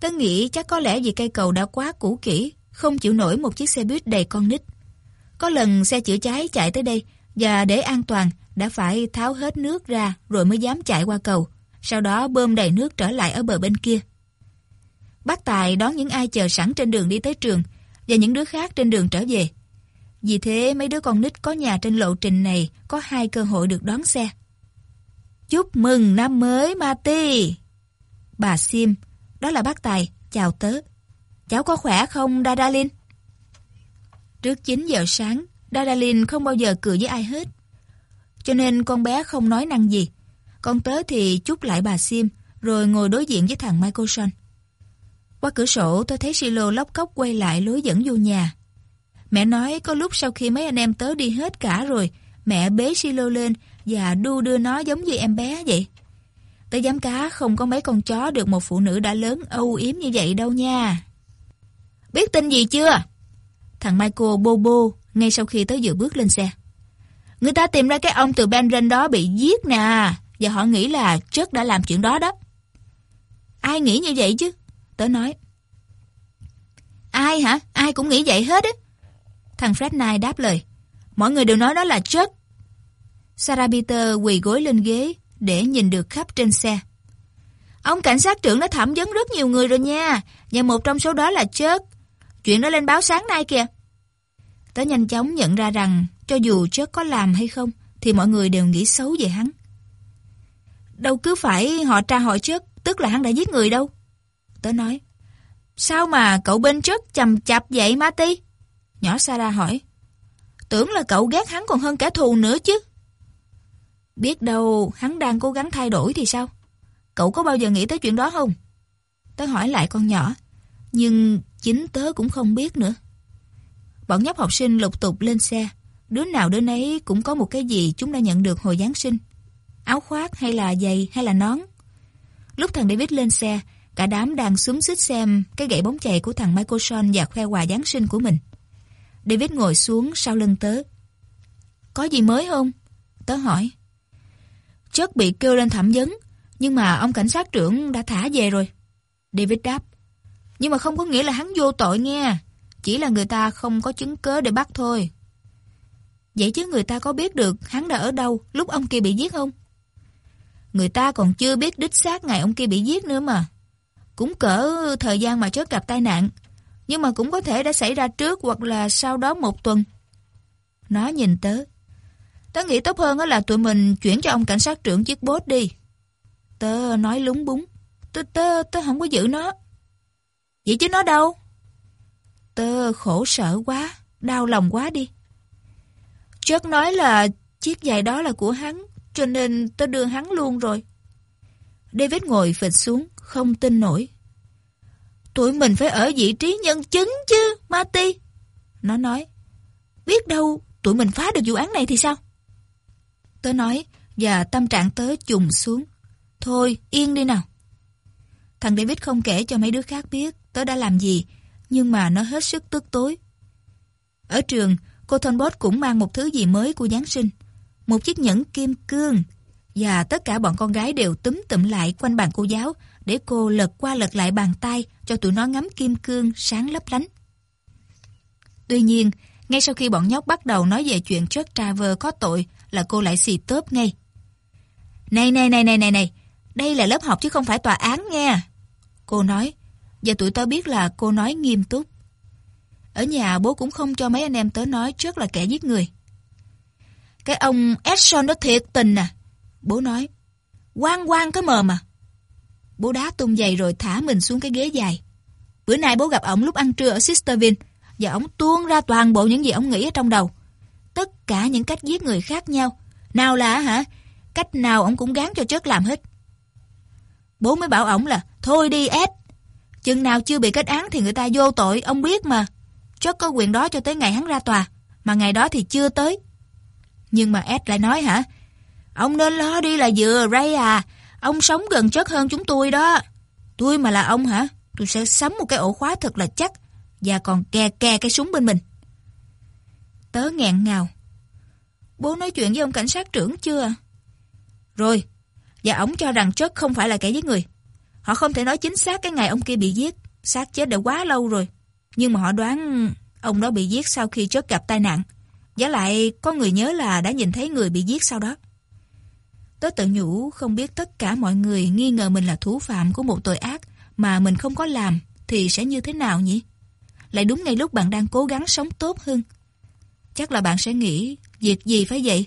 Tớ nghĩ chắc có lẽ vì cây cầu đã quá cũ kỹ, không chịu nổi một chiếc xe buýt đầy con nít. Có lần xe chữa cháy chạy tới đây và để an toàn đã phải tháo hết nước ra rồi mới dám chạy qua cầu, sau đó bơm đầy nước trở lại ở bờ bên kia. Bác Tài đón những ai chờ sẵn trên đường đi tới trường và những đứa khác trên đường trở về. Vì thế mấy đứa con nít có nhà trên lộ trình này có hai cơ hội được đón xe. Chúc mừng năm mới Mati! Bà Sim, đó là bác Tài, chào tớ. Cháu có khỏe không Dadalin? Trước 9 giờ sáng, Dadalin không bao giờ cười với ai hết. Cho nên con bé không nói năng gì. Con tớ thì chúc lại bà Sim, rồi ngồi đối diện với thằng Michaelson. Qua cửa sổ tôi thấy Silo lóc cốc quay lại lối dẫn vô nhà. Mẹ nói có lúc sau khi mấy anh em tớ đi hết cả rồi, mẹ bế Silo lên và đu đưa nó giống như em bé vậy. Tớ dám cá không có mấy con chó được một phụ nữ đã lớn âu yếm như vậy đâu nha. Biết tin gì chưa? Thằng Michael bô bô ngay sau khi tới vừa bước lên xe. Người ta tìm ra cái ông từ Benren đó bị giết nè, và họ nghĩ là Chuck đã làm chuyện đó đó. Ai nghĩ như vậy chứ? Tớ nói. Ai hả? Ai cũng nghĩ vậy hết á. Thằng Fred Knight đáp lời. Mọi người đều nói đó là Chuck. Sarah Peter quỳ gối lên ghế để nhìn được khắp trên xe. Ông cảnh sát trưởng đã thẩm vấn rất nhiều người rồi nha, và một trong số đó là Chuck. Chuyện đó lên báo sáng nay kìa. Tớ nhanh chóng nhận ra rằng cho dù Chuck có làm hay không thì mọi người đều nghĩ xấu về hắn. Đâu cứ phải họ tra hỏi Chuck, tức là hắn đã giết người đâu. Tớ nói. Sao mà cậu bên Chuck chầm chạp vậy Marty? Nhỏ Sarah hỏi. Tưởng là cậu ghét hắn còn hơn kẻ thù nữa chứ. Biết đâu hắn đang cố gắng thay đổi thì sao? Cậu có bao giờ nghĩ tới chuyện đó không? Tớ hỏi lại con nhỏ. Nhưng chính tớ cũng không biết nữa. Bọn nhóc học sinh lục tục lên xe. Đứa nào đứa nấy cũng có một cái gì chúng đã nhận được hồi Giáng sinh. Áo khoác hay là giày hay là nón. Lúc thằng David lên xe, cả đám đang xúm xích xem cái gậy bóng chày của thằng Michael Son và khoe quà Giáng sinh của mình. David ngồi xuống sau lưng tớ. Có gì mới không? Tớ hỏi. Chất bị kêu lên thẩm vấn, nhưng mà ông cảnh sát trưởng đã thả về rồi. David đáp. Nhưng mà không có nghĩa là hắn vô tội nghe. Chỉ là người ta không có chứng cớ để bắt thôi. Vậy chứ người ta có biết được hắn đã ở đâu lúc ông kia bị giết không? Người ta còn chưa biết đích xác ngày ông kia bị giết nữa mà. Cũng cỡ thời gian mà chớt gặp tai nạn. Nhưng mà cũng có thể đã xảy ra trước hoặc là sau đó một tuần. Nó nhìn tớ. Tớ nghĩ tốt hơn là tụi mình chuyển cho ông cảnh sát trưởng chiếc bốt đi. Tớ nói lúng búng. Tớ, tớ, tớ không có giữ nó. Vậy chứ nó đâu? Tớ khổ sở quá, đau lòng quá đi. Chớt nói là chiếc giày đó là của hắn, cho nên tớ đưa hắn luôn rồi. David ngồi phịch xuống, không tin nổi. Tụi mình phải ở vị trí nhân chứng chứ, Marty. Nó nói, biết đâu tụi mình phá được vụ án này thì sao? Tớ nói, và tâm trạng tớ trùng xuống. Thôi, yên đi nào. Thằng David không kể cho mấy đứa khác biết tớ đã làm gì, nhưng mà nó hết sức tức tối. Ở trường, cô Thonbot cũng mang một thứ gì mới của Giáng sinh. Một chiếc nhẫn kim cương. Và tất cả bọn con gái đều túm tụm lại quanh bàn cô giáo để cô lật qua lật lại bàn tay cho tụi nó ngắm kim cương sáng lấp lánh. Tuy nhiên, ngay sau khi bọn nhóc bắt đầu nói về chuyện Chuck Traver có tội là cô lại xì tớp ngay. Này này này này này này, đây là lớp học chứ không phải tòa án nghe. Cô nói, và tụi tớ biết là cô nói nghiêm túc. Ở nhà bố cũng không cho mấy anh em tớ nói trước là kẻ giết người. Cái ông Edson đó thiệt tình à. Bố nói, quan quan cái mờ mà. Bố đá tung giày rồi thả mình xuống cái ghế dài. Bữa nay bố gặp ổng lúc ăn trưa ở Sisterville và ổng tuôn ra toàn bộ những gì ổng nghĩ ở trong đầu. Tất cả những cách giết người khác nhau. Nào là hả? Cách nào ổng cũng gán cho chất làm hết. Bố mới bảo ổng là Thôi đi Ed Chừng nào chưa bị kết án thì người ta vô tội, Ông biết mà. Chớ có quyền đó cho tới ngày hắn ra tòa, Mà ngày đó thì chưa tới. Nhưng mà Ed lại nói hả? Ông nên lo đi là vừa, Ray à. Ông sống gần chất hơn chúng tôi đó. Tôi mà là ông hả? Tôi sẽ sắm một cái ổ khóa thật là chắc, Và còn kè kè cái súng bên mình. Tớ ngẹn ngào. Bố nói chuyện với ông cảnh sát trưởng chưa? Rồi, Và ổng cho rằng chất không phải là kẻ giết người. Họ không thể nói chính xác cái ngày ông kia bị giết. Xác chết đã quá lâu rồi. Nhưng mà họ đoán ông đó bị giết sau khi chớt gặp tai nạn. Giả lại, có người nhớ là đã nhìn thấy người bị giết sau đó. Tớ tự nhủ không biết tất cả mọi người nghi ngờ mình là thủ phạm của một tội ác mà mình không có làm thì sẽ như thế nào nhỉ? Lại đúng ngay lúc bạn đang cố gắng sống tốt hơn. Chắc là bạn sẽ nghĩ, việc gì phải vậy?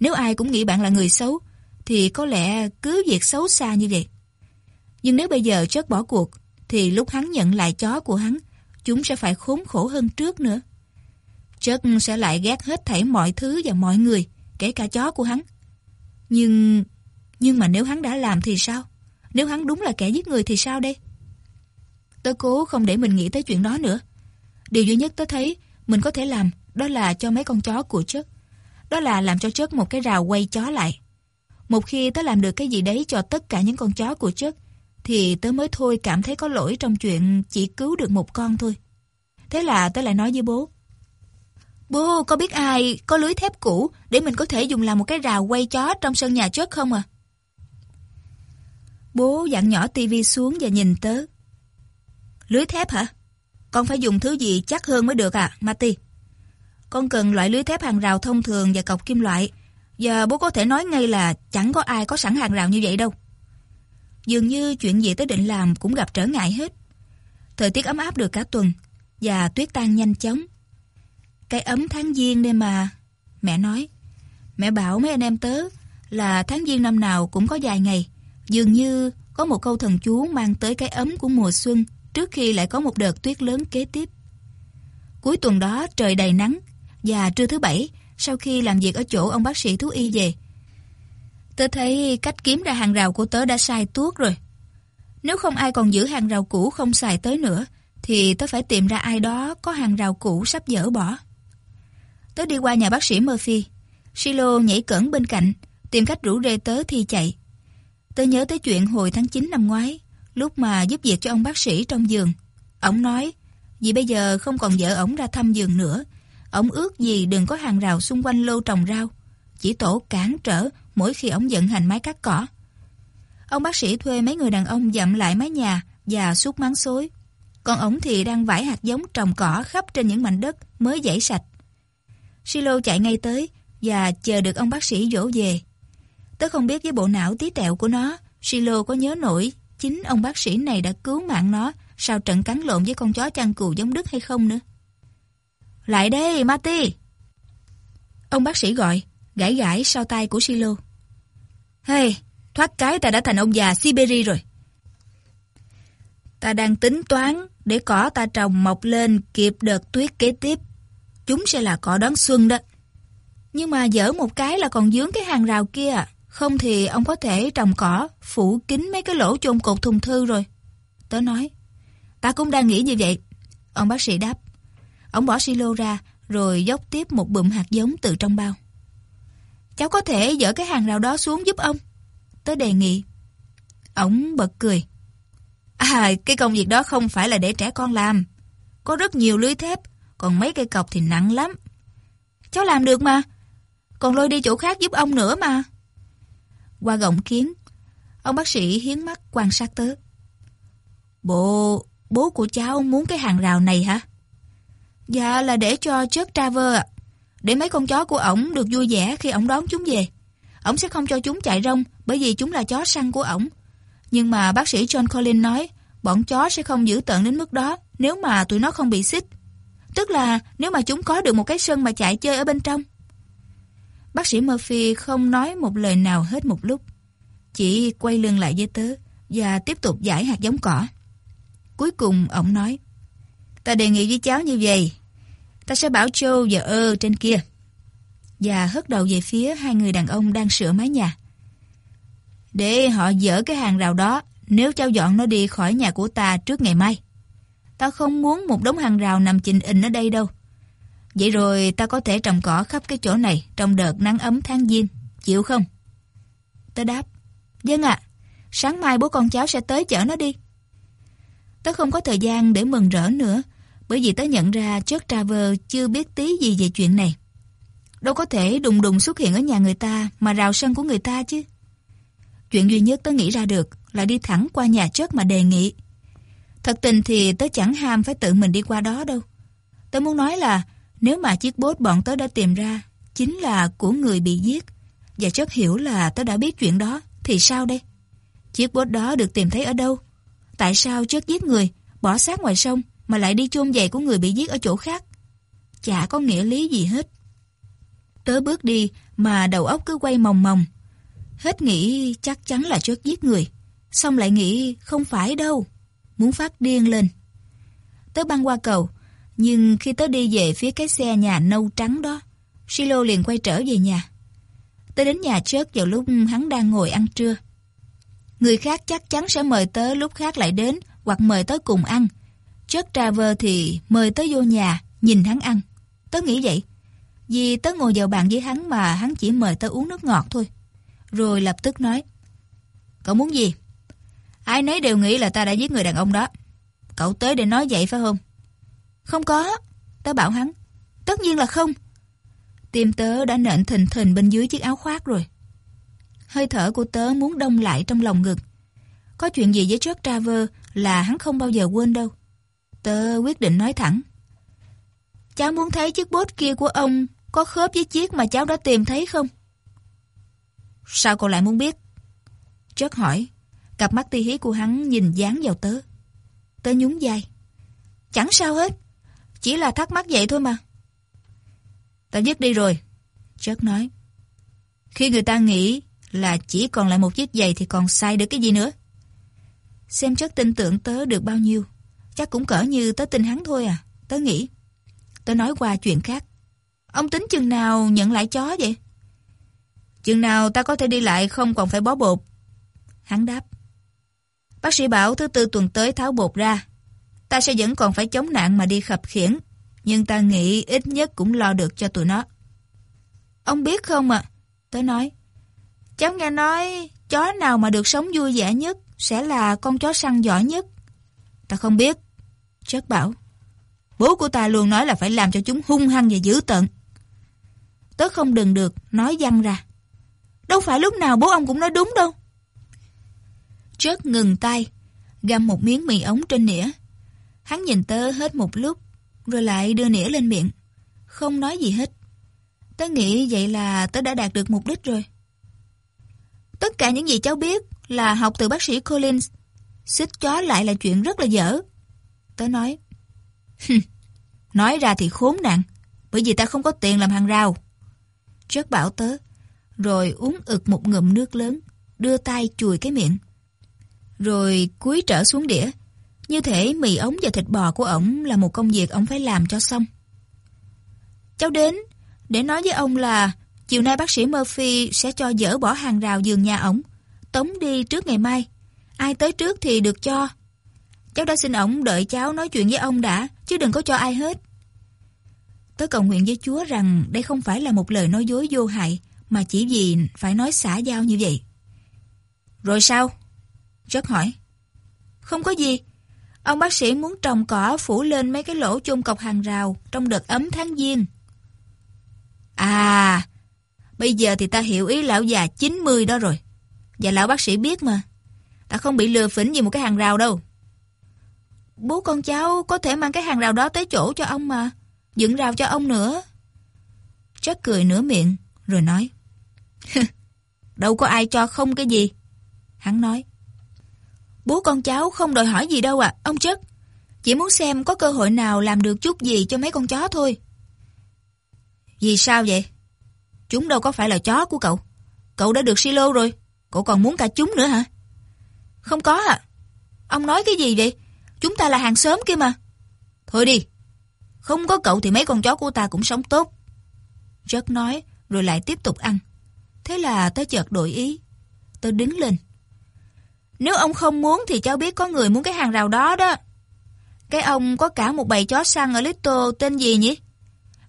Nếu ai cũng nghĩ bạn là người xấu, thì có lẽ cứ việc xấu xa như vậy. Nhưng nếu bây giờ chớt bỏ cuộc, thì lúc hắn nhận lại chó của hắn, chúng sẽ phải khốn khổ hơn trước nữa. Chớt sẽ lại ghét hết thảy mọi thứ và mọi người, kể cả chó của hắn. Nhưng... Nhưng mà nếu hắn đã làm thì sao? Nếu hắn đúng là kẻ giết người thì sao đây? Tớ cố không để mình nghĩ tới chuyện đó nữa. Điều duy nhất tớ thấy mình có thể làm, đó là cho mấy con chó của chất. Đó là làm cho chất một cái rào quay chó lại. Một khi tớ làm được cái gì đấy cho tất cả những con chó của chất thì tớ mới thôi cảm thấy có lỗi trong chuyện chỉ cứu được một con thôi. Thế là tớ lại nói với bố. Bố có biết ai có lưới thép cũ để mình có thể dùng làm một cái rào quay chó trong sân nhà trước không à? Bố dặn nhỏ tivi xuống và nhìn tớ. Lưới thép hả? Con phải dùng thứ gì chắc hơn mới được à, Mati? Con cần loại lưới thép hàng rào thông thường và cọc kim loại. Giờ bố có thể nói ngay là chẳng có ai có sẵn hàng rào như vậy đâu. Dường như chuyện gì tới định làm cũng gặp trở ngại hết. Thời tiết ấm áp được cả tuần, và tuyết tan nhanh chóng. Cái ấm tháng giêng đây mà. Mẹ nói. Mẹ bảo mấy anh em tớ là tháng giêng năm nào cũng có vài ngày. Dường như có một câu thần chú mang tới cái ấm của mùa xuân trước khi lại có một đợt tuyết lớn kế tiếp. Cuối tuần đó trời đầy nắng, và trưa thứ bảy, sau khi làm việc ở chỗ ông bác sĩ thú y về. Tớ thấy cách kiếm ra hàng rào của tớ đã sai tuốt rồi. Nếu không ai còn giữ hàng rào cũ không xài tới nữa thì tớ phải tìm ra ai đó có hàng rào cũ sắp dỡ bỏ. Tớ đi qua nhà bác sĩ Murphy. Silo nhảy cẩn bên cạnh, tìm cách rủ rê tớ thi chạy. Tớ nhớ tới chuyện hồi tháng 9 năm ngoái, lúc mà giúp việc cho ông bác sĩ trong giường. Ông nói, vì bây giờ không còn vợ ổng ra thăm giường nữa, ổng ước gì đừng có hàng rào xung quanh lô trồng rau, chỉ tổ cản trở mỗi khi ông vận hành máy cắt cỏ. Ông bác sĩ thuê mấy người đàn ông dặm lại mái nhà và xúc máng xối. Còn ổng thì đang vải hạt giống trồng cỏ khắp trên những mảnh đất mới dãy sạch. Silo chạy ngay tới và chờ được ông bác sĩ dỗ về. Tớ không biết với bộ não tí tẹo của nó, Silo có nhớ nổi chính ông bác sĩ này đã cứu mạng nó sau trận cắn lộn với con chó chăn cừu giống Đức hay không nữa. Lại đây, Marty. Ông bác sĩ gọi, gãi gãi sau tay của Silo. Hey, thoát cái ta đã thành ông già Siberia rồi. Ta đang tính toán để cỏ ta trồng mọc lên kịp đợt tuyết kế tiếp. Chúng sẽ là cỏ đón xuân đó. Nhưng mà dở một cái là còn dướng cái hàng rào kia à. Không thì ông có thể trồng cỏ, phủ kín mấy cái lỗ chôn cột thùng thư rồi. Tớ nói. Ta cũng đang nghĩ như vậy. Ông bác sĩ đáp. Ông bỏ silo ra, rồi dốc tiếp một bụm hạt giống từ trong bao. Cháu có thể dỡ cái hàng rào đó xuống giúp ông. Tớ đề nghị. Ông bật cười. À, cái công việc đó không phải là để trẻ con làm. Có rất nhiều lưới thép, còn mấy cây cọc thì nặng lắm. Cháu làm được mà. Còn lôi đi chỗ khác giúp ông nữa mà. Qua gọng kiến, ông bác sĩ hiến mắt quan sát tớ. Bộ, bố của cháu muốn cái hàng rào này hả? Dạ là để cho Chuck Traver ạ. Để mấy con chó của ổng được vui vẻ khi ổng đón chúng về. Ổng sẽ không cho chúng chạy rong bởi vì chúng là chó săn của ổng. Nhưng mà bác sĩ John Collins nói, bọn chó sẽ không giữ tận đến mức đó nếu mà tụi nó không bị xích. Tức là nếu mà chúng có được một cái sân mà chạy chơi ở bên trong. Bác sĩ Murphy không nói một lời nào hết một lúc. Chỉ quay lưng lại với tớ và tiếp tục giải hạt giống cỏ. Cuối cùng ổng nói, Ta đề nghị với cháu như vậy Ta sẽ bảo Châu và ơ trên kia. Và hất đầu về phía hai người đàn ông đang sửa mái nhà. Để họ dỡ cái hàng rào đó Nếu cháu dọn nó đi khỏi nhà của ta trước ngày mai. Ta không muốn một đống hàng rào nằm chình ình ở đây đâu. Vậy rồi ta có thể trồng cỏ khắp cái chỗ này Trong đợt nắng ấm tháng giêng Chịu không? tớ đáp Vâng ạ. Sáng mai bố con cháu sẽ tới chở nó đi. Tớ không có thời gian để mừng rỡ nữa, bởi vì tớ nhận ra Chuck Traver chưa biết tí gì về chuyện này. Đâu có thể đùng đùng xuất hiện ở nhà người ta mà rào sân của người ta chứ. Chuyện duy nhất tớ nghĩ ra được là đi thẳng qua nhà Chuck mà đề nghị. Thật tình thì tớ chẳng ham phải tự mình đi qua đó đâu. Tớ muốn nói là nếu mà chiếc bốt bọn tớ đã tìm ra chính là của người bị giết và Chuck hiểu là tớ đã biết chuyện đó thì sao đây? Chiếc bốt đó được tìm thấy ở đâu? Tại sao Chuck giết người, bỏ xác ngoài sông mà lại đi chôn giày của người bị giết ở chỗ khác? Chả có nghĩa lý gì hết. Tớ bước đi mà đầu óc cứ quay mòng mòng. Hết nghĩ chắc chắn là chốt giết người. Xong lại nghĩ không phải đâu. Muốn phát điên lên. Tớ băng qua cầu. Nhưng khi tớ đi về phía cái xe nhà nâu trắng đó, Silo liền quay trở về nhà. Tớ đến nhà chớt vào lúc hắn đang ngồi ăn trưa. Người khác chắc chắn sẽ mời tớ lúc khác lại đến hoặc mời tớ cùng ăn. Chất Traver thì mời tớ vô nhà, nhìn hắn ăn. Tớ nghĩ vậy. Vì tớ ngồi vào bàn với hắn mà hắn chỉ mời tớ uống nước ngọt thôi. Rồi lập tức nói. Cậu muốn gì? Ai nấy đều nghĩ là ta đã giết người đàn ông đó. Cậu tới để nói vậy phải không? Không có. Tớ bảo hắn. Tất nhiên là không. Tim tớ đã nện thình thình bên dưới chiếc áo khoác rồi. Hơi thở của tớ muốn đông lại trong lòng ngực. Có chuyện gì với Chuck Traver là hắn không bao giờ quên đâu. Tớ quyết định nói thẳng. Cháu muốn thấy chiếc bốt kia của ông có khớp với chiếc mà cháu đã tìm thấy không? Sao cậu lại muốn biết? Chất hỏi. Cặp mắt ti hí của hắn nhìn dán vào tớ. Tớ nhún vai. Chẳng sao hết. Chỉ là thắc mắc vậy thôi mà. Tớ dứt đi rồi. Chất nói. Khi người ta nghĩ là chỉ còn lại một chiếc giày thì còn sai được cái gì nữa. Xem chất tin tưởng tớ được bao nhiêu. Chắc cũng cỡ như tớ tin hắn thôi à. Tớ nghĩ. Tớ nói qua chuyện khác. Ông tính chừng nào nhận lại chó vậy? Chừng nào ta có thể đi lại không còn phải bó bột. Hắn đáp. Bác sĩ bảo thứ tư tuần tới tháo bột ra. Ta sẽ vẫn còn phải chống nạn mà đi khập khiển. Nhưng ta nghĩ ít nhất cũng lo được cho tụi nó. Ông biết không ạ? À? Tớ nói. Cháu nghe nói chó nào mà được sống vui vẻ nhất sẽ là con chó săn giỏi nhất. Ta không biết. Chất bảo. Bố của ta luôn nói là phải làm cho chúng hung hăng và dữ tợn. Tớ không đừng được, nói văng ra. Đâu phải lúc nào bố ông cũng nói đúng đâu. chớt ngừng tay, găm một miếng mì ống trên nĩa. Hắn nhìn tớ hết một lúc, rồi lại đưa nĩa lên miệng. Không nói gì hết. Tớ nghĩ vậy là tớ đã đạt được mục đích rồi. Tất cả những gì cháu biết là học từ bác sĩ Collins. Xích chó lại là chuyện rất là dở. Tớ nói. nói ra thì khốn nạn, bởi vì ta không có tiền làm hàng rào. Rất bảo tớ, rồi uống ực một ngụm nước lớn, đưa tay chùi cái miệng. Rồi cúi trở xuống đĩa, như thể mì ống và thịt bò của ổng là một công việc ổng phải làm cho xong. Cháu đến để nói với ông là chiều nay bác sĩ Murphy sẽ cho dỡ bỏ hàng rào giường nhà ổng, tống đi trước ngày mai. Ai tới trước thì được cho. Cháu đã xin ổng đợi cháu nói chuyện với ông đã, chứ đừng có cho ai hết. Tớ cầu nguyện với Chúa rằng đây không phải là một lời nói dối vô hại, mà chỉ vì phải nói xả giao như vậy. Rồi sao? Rất hỏi. Không có gì. Ông bác sĩ muốn trồng cỏ phủ lên mấy cái lỗ chôn cọc hàng rào trong đợt ấm tháng giêng. À, bây giờ thì ta hiểu ý lão già 90 đó rồi. Và lão bác sĩ biết mà. Ta không bị lừa phỉnh gì một cái hàng rào đâu. Bố con cháu có thể mang cái hàng rào đó tới chỗ cho ông mà. Dựng rào cho ông nữa. Chất cười nửa miệng, rồi nói. Đâu có ai cho không cái gì. Hắn nói. Bố con cháu không đòi hỏi gì đâu à, ông Chất. Chỉ muốn xem có cơ hội nào làm được chút gì cho mấy con chó thôi. Vì sao vậy? Chúng đâu có phải là chó của cậu. Cậu đã được silo rồi. Cậu còn muốn cả chúng nữa hả? Không có à. Ông nói cái gì vậy? Chúng ta là hàng xóm kia mà. Thôi đi. Không có cậu thì mấy con chó của ta cũng sống tốt. Rất nói, rồi lại tiếp tục ăn. Thế là tớ chợt đổi ý. Tớ đứng lên. Nếu ông không muốn thì cháu biết có người muốn cái hàng rào đó đó. Cái ông có cả một bầy chó săn ở Little tên gì nhỉ?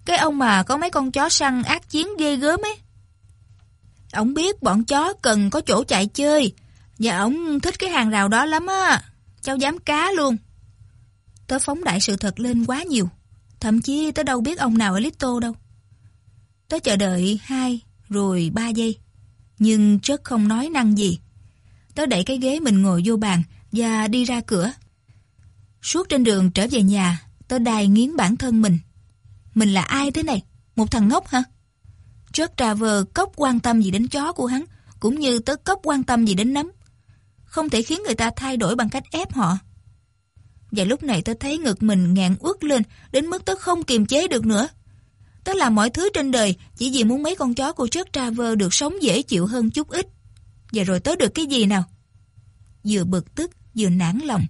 Cái ông mà có mấy con chó săn ác chiến ghê gớm ấy. Ông biết bọn chó cần có chỗ chạy chơi và ông thích cái hàng rào đó lắm á. Cháu dám cá luôn. Tớ phóng đại sự thật lên quá nhiều. Thậm chí tớ đâu biết ông nào ở Lito đâu. Tớ chờ đợi hai rồi ba giây. Nhưng chất không nói năng gì. Tớ đẩy cái ghế mình ngồi vô bàn và đi ra cửa. Suốt trên đường trở về nhà, tớ đài nghiến bản thân mình. Mình là ai thế này? Một thằng ngốc hả? Chuck Traver cốc quan tâm gì đến chó của hắn, cũng như tớ cốc quan tâm gì đến nấm. Không thể khiến người ta thay đổi bằng cách ép họ. Và lúc này tớ thấy ngực mình ngạn uất lên đến mức tớ không kiềm chế được nữa. Tớ làm mọi thứ trên đời chỉ vì muốn mấy con chó của Chuck Traver được sống dễ chịu hơn chút ít. Và rồi tớ được cái gì nào? Vừa bực tức, vừa nản lòng.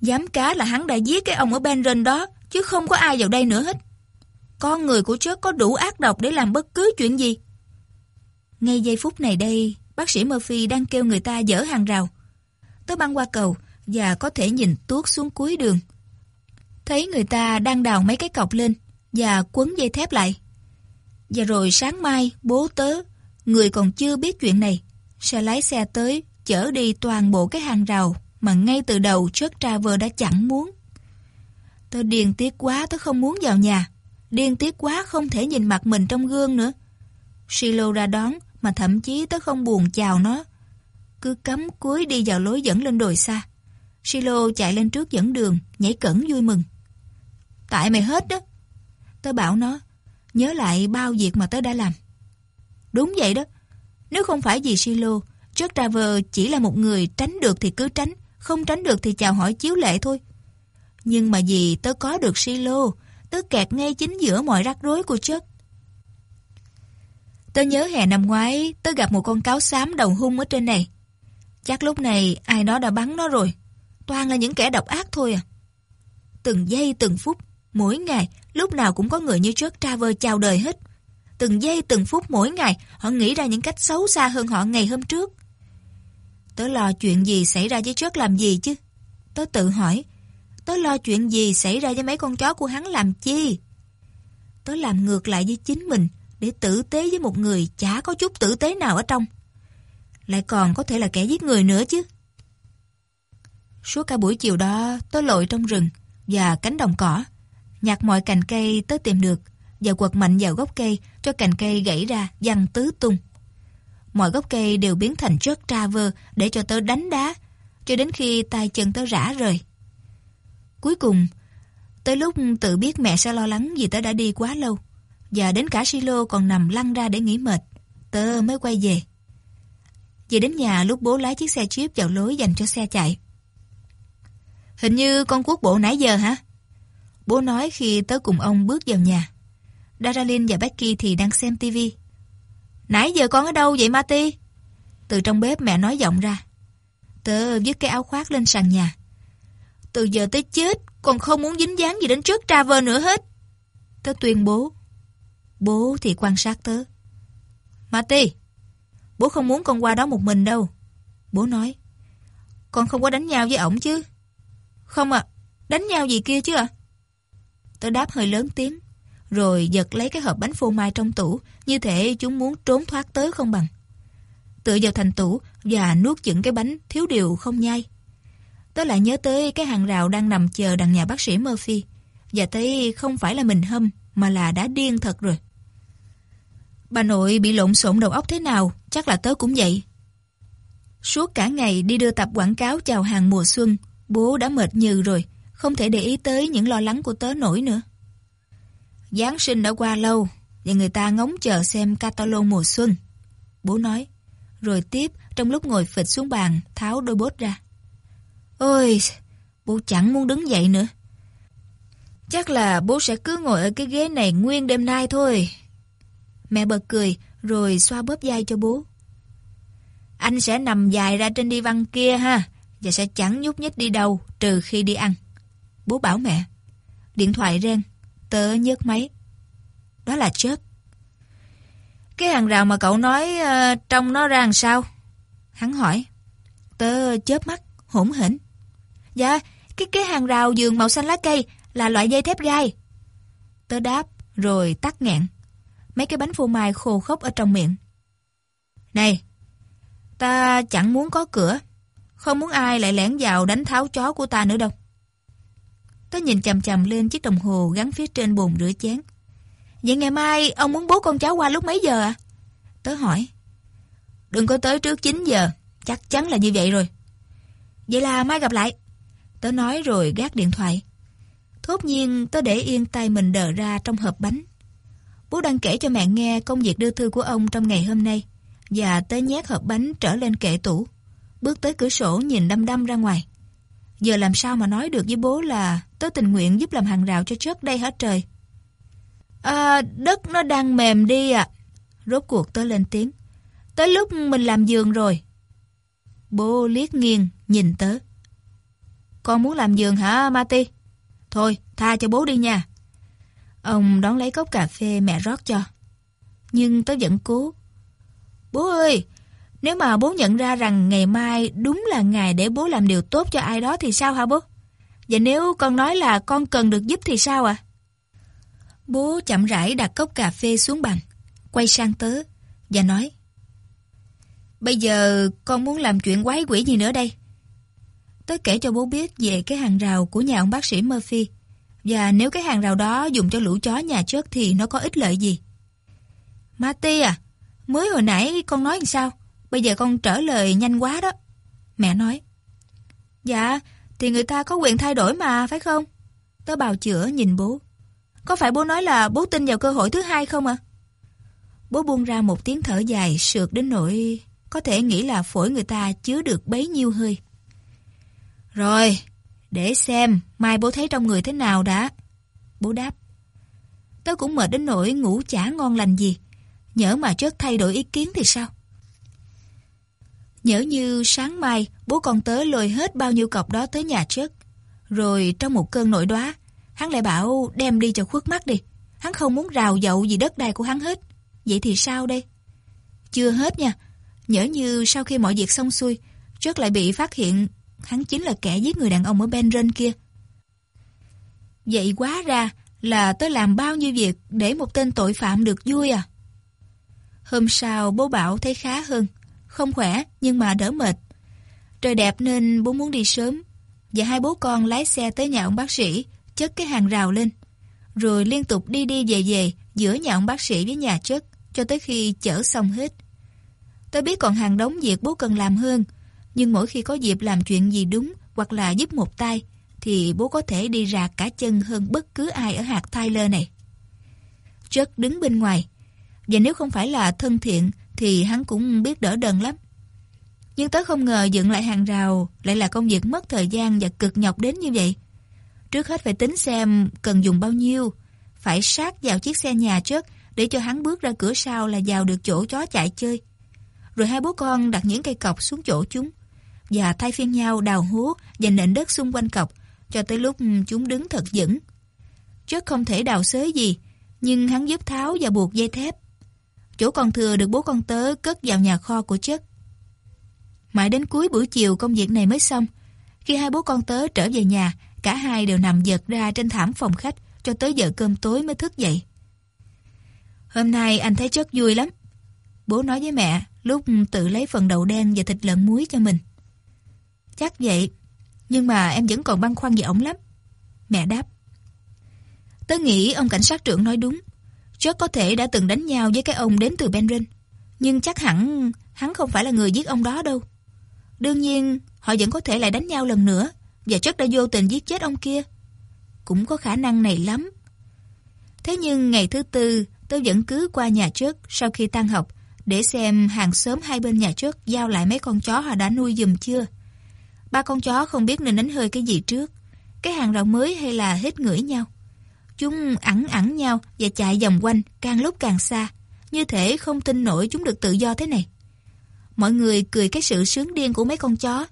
Dám cá là hắn đã giết cái ông ở Benron đó, chứ không có ai vào đây nữa hết. Con người của Chuck có đủ ác độc để làm bất cứ chuyện gì. Ngay giây phút này đây, bác sĩ Murphy đang kêu người ta dỡ hàng rào. Tớ băng qua cầu và có thể nhìn tuốt xuống cuối đường. Thấy người ta đang đào mấy cái cọc lên và quấn dây thép lại. Và rồi sáng mai, bố tớ, người còn chưa biết chuyện này, sẽ lái xe tới, chở đi toàn bộ cái hàng rào mà ngay từ đầu trước Traver đã chẳng muốn. Tớ điên tiếc quá, tớ không muốn vào nhà. Điên tiếc quá không thể nhìn mặt mình trong gương nữa. Silo ra đón, mà thậm chí tớ không buồn chào nó. Cứ cắm cúi đi vào lối dẫn lên đồi xa. Silo chạy lên trước dẫn đường, nhảy cẩn vui mừng. Tại mày hết đó. Tớ bảo nó, nhớ lại bao việc mà tớ đã làm. Đúng vậy đó. Nếu không phải vì Silo, Jack Traver chỉ là một người tránh được thì cứ tránh, không tránh được thì chào hỏi chiếu lệ thôi. Nhưng mà vì tớ có được Silo, tớ kẹt ngay chính giữa mọi rắc rối của Jack. Tớ nhớ hè năm ngoái, tớ gặp một con cáo xám đầu hung ở trên này. Chắc lúc này ai đó đã bắn nó rồi. Toàn là những kẻ độc ác thôi à. Từng giây từng phút, mỗi ngày, lúc nào cũng có người như Chuck Traver chào đời hết. Từng giây từng phút mỗi ngày, họ nghĩ ra những cách xấu xa hơn họ ngày hôm trước. Tớ lo chuyện gì xảy ra với Chuck làm gì chứ? Tớ tự hỏi, tớ lo chuyện gì xảy ra với mấy con chó của hắn làm chi? Tớ làm ngược lại với chính mình, để tử tế với một người chả có chút tử tế nào ở trong. Lại còn có thể là kẻ giết người nữa chứ. Suốt cả buổi chiều đó, tớ lội trong rừng và cánh đồng cỏ, nhặt mọi cành cây tớ tìm được và quật mạnh vào gốc cây cho cành cây gãy ra văng tứ tung. Mọi gốc cây đều biến thành chất traver để cho tớ đánh đá, cho đến khi tay chân tớ rã rời. Cuối cùng, tới lúc tự biết mẹ sẽ lo lắng vì tớ đã đi quá lâu, và đến cả silo còn nằm lăn ra để nghỉ mệt, tớ mới quay về. Về đến nhà lúc bố lái chiếc xe Jeep vào lối dành cho xe chạy. Hình như con quốc bộ nãy giờ hả? Bố nói khi tớ cùng ông bước vào nhà. Daralin và Becky thì đang xem tivi. Nãy giờ con ở đâu vậy Marty? Từ trong bếp mẹ nói giọng ra. Tớ dứt cái áo khoác lên sàn nhà. Từ giờ tới chết, con không muốn dính dáng gì đến trước Traver nữa hết. Tớ tuyên bố. Bố thì quan sát tớ. Marty, bố không muốn con qua đó một mình đâu. Bố nói. Con không có đánh nhau với ổng chứ. Không ạ, đánh nhau gì kia chứ ạ? tôi đáp hơi lớn tiếng, rồi giật lấy cái hộp bánh phô mai trong tủ, như thể chúng muốn trốn thoát tới không bằng. Tựa vào thành tủ và nuốt chửng cái bánh thiếu điều không nhai. tôi lại nhớ tới cái hàng rào đang nằm chờ đằng nhà bác sĩ Murphy, và thấy không phải là mình hâm, mà là đã điên thật rồi. Bà nội bị lộn xộn đầu óc thế nào, chắc là tớ cũng vậy. Suốt cả ngày đi đưa tập quảng cáo chào hàng mùa xuân, bố đã mệt nhừ rồi, không thể để ý tới những lo lắng của tớ nổi nữa. Giáng sinh đã qua lâu, và người ta ngóng chờ xem catalog mùa xuân. Bố nói, rồi tiếp trong lúc ngồi phịch xuống bàn, tháo đôi bốt ra. Ôi, bố chẳng muốn đứng dậy nữa. Chắc là bố sẽ cứ ngồi ở cái ghế này nguyên đêm nay thôi. Mẹ bật cười, rồi xoa bóp vai cho bố. Anh sẽ nằm dài ra trên đi văn kia ha, và sẽ chẳng nhúc nhích đi đâu, trừ khi đi ăn. Bố bảo mẹ. Điện thoại reng, tớ nhấc máy. Đó là chết. Cái hàng rào mà cậu nói uh, trong nó ra làm sao? Hắn hỏi. Tớ chớp mắt, hỗn hển. Dạ, cái cái hàng rào giường màu xanh lá cây là loại dây thép gai. Tớ đáp, rồi tắt nghẹn. Mấy cái bánh phô mai khô khốc ở trong miệng. Này, ta chẳng muốn có cửa. Không muốn ai lại lẻn vào đánh tháo chó của ta nữa đâu. Tớ nhìn chầm chầm lên chiếc đồng hồ gắn phía trên bồn rửa chén. Vậy ngày mai ông muốn bố con cháu qua lúc mấy giờ à? Tớ hỏi. Đừng có tới trước 9 giờ. Chắc chắn là như vậy rồi. Vậy là mai gặp lại. Tớ nói rồi gác điện thoại. Thốt nhiên tớ để yên tay mình đờ ra trong hộp bánh. Bố đang kể cho mẹ nghe công việc đưa thư của ông trong ngày hôm nay. Và tớ nhét hộp bánh trở lên kệ tủ. Bước tới cửa sổ nhìn đăm đăm ra ngoài. Giờ làm sao mà nói được với bố là tớ tình nguyện giúp làm hàng rào cho trước đây hết trời? À, đất nó đang mềm đi à. Rốt cuộc tớ lên tiếng. Tới lúc mình làm giường rồi. Bố liếc nghiêng, nhìn tớ. Con muốn làm giường hả, Mati? Thôi, tha cho bố đi nha. Ông đón lấy cốc cà phê mẹ rót cho. Nhưng tớ vẫn cố. Bố ơi, nếu mà bố nhận ra rằng ngày mai đúng là ngày để bố làm điều tốt cho ai đó thì sao hả bố? Và nếu con nói là con cần được giúp thì sao ạ? À? Bố chậm rãi đặt cốc cà phê xuống bàn, quay sang tớ và nói Bây giờ con muốn làm chuyện quái quỷ gì nữa đây? Tớ kể cho bố biết về cái hàng rào của nhà ông bác sĩ Murphy và nếu cái hàng rào đó dùng cho lũ chó nhà trước thì nó có ích lợi gì? Marty à, mới hồi nãy con nói làm sao? Bây giờ con trở lời nhanh quá đó. Mẹ nói. Dạ, thì người ta có quyền thay đổi mà, phải không? Tớ bào chữa nhìn bố. Có phải bố nói là bố tin vào cơ hội thứ hai không à? Bố buông ra một tiếng thở dài sượt đến nỗi có thể nghĩ là phổi người ta chứa được bấy nhiêu hơi. Rồi, để xem mai bố thấy trong người thế nào đã. Bố đáp. Tớ cũng mệt đến nỗi ngủ chả ngon lành gì. Nhỡ mà chớt thay đổi ý kiến thì sao? Nhỡ như sáng mai bố con tớ lôi hết bao nhiêu cọc đó tới nhà trước. Rồi trong một cơn nổi đoá, hắn lại bảo đem đi cho khuất mắt đi. Hắn không muốn rào dậu gì đất đai của hắn hết. Vậy thì sao đây? Chưa hết nha. Nhỡ như sau khi mọi việc xong xuôi, trước lại bị phát hiện hắn chính là kẻ giết người đàn ông ở Benren kia. Vậy quá ra là tớ làm bao nhiêu việc để một tên tội phạm được vui à? Hôm sau bố bảo thấy khá hơn, không khỏe nhưng mà đỡ mệt. Trời đẹp nên bố muốn đi sớm, và hai bố con lái xe tới nhà ông bác sĩ, chất cái hàng rào lên, rồi liên tục đi đi về về giữa nhà ông bác sĩ với nhà chất cho tới khi chở xong hết. Tôi biết còn hàng đống việc bố cần làm hơn, nhưng mỗi khi có dịp làm chuyện gì đúng hoặc là giúp một tay, thì bố có thể đi rạc cả chân hơn bất cứ ai ở hạt Tyler này. Chất đứng bên ngoài, và nếu không phải là thân thiện thì hắn cũng biết đỡ đần lắm. Nhưng tớ không ngờ dựng lại hàng rào lại là công việc mất thời gian và cực nhọc đến như vậy. Trước hết phải tính xem cần dùng bao nhiêu, phải sát vào chiếc xe nhà trước để cho hắn bước ra cửa sau là vào được chỗ chó chạy chơi. Rồi hai bố con đặt những cây cọc xuống chỗ chúng và thay phiên nhau đào hố và nền đất xung quanh cọc cho tới lúc chúng đứng thật vững. Trước không thể đào xới gì, nhưng hắn giúp tháo và buộc dây thép. Chỗ còn thừa được bố con tớ cất vào nhà kho của chất. Mãi đến cuối buổi chiều công việc này mới xong. Khi hai bố con tớ trở về nhà, cả hai đều nằm giật ra trên thảm phòng khách cho tới giờ cơm tối mới thức dậy. Hôm nay anh thấy chất vui lắm. Bố nói với mẹ lúc tự lấy phần đậu đen và thịt lợn muối cho mình. Chắc vậy, nhưng mà em vẫn còn băn khoăn về ổng lắm. Mẹ đáp. Tớ nghĩ ông cảnh sát trưởng nói đúng. Rất có thể đã từng đánh nhau với cái ông đến từ Benrin. Nhưng chắc hẳn hắn không phải là người giết ông đó đâu. Đương nhiên, họ vẫn có thể lại đánh nhau lần nữa và rất đã vô tình giết chết ông kia. Cũng có khả năng này lắm. Thế nhưng ngày thứ tư, tôi vẫn cứ qua nhà trước sau khi tan học để xem hàng xóm hai bên nhà trước giao lại mấy con chó họ đã nuôi dùm chưa. Ba con chó không biết nên đánh hơi cái gì trước, cái hàng rào mới hay là hết ngửi nhau. Chúng ẳng ẳng nhau và chạy vòng quanh càng lúc càng xa, như thể không tin nổi chúng được tự do thế này. Mọi người cười cái sự sướng điên của mấy con chó.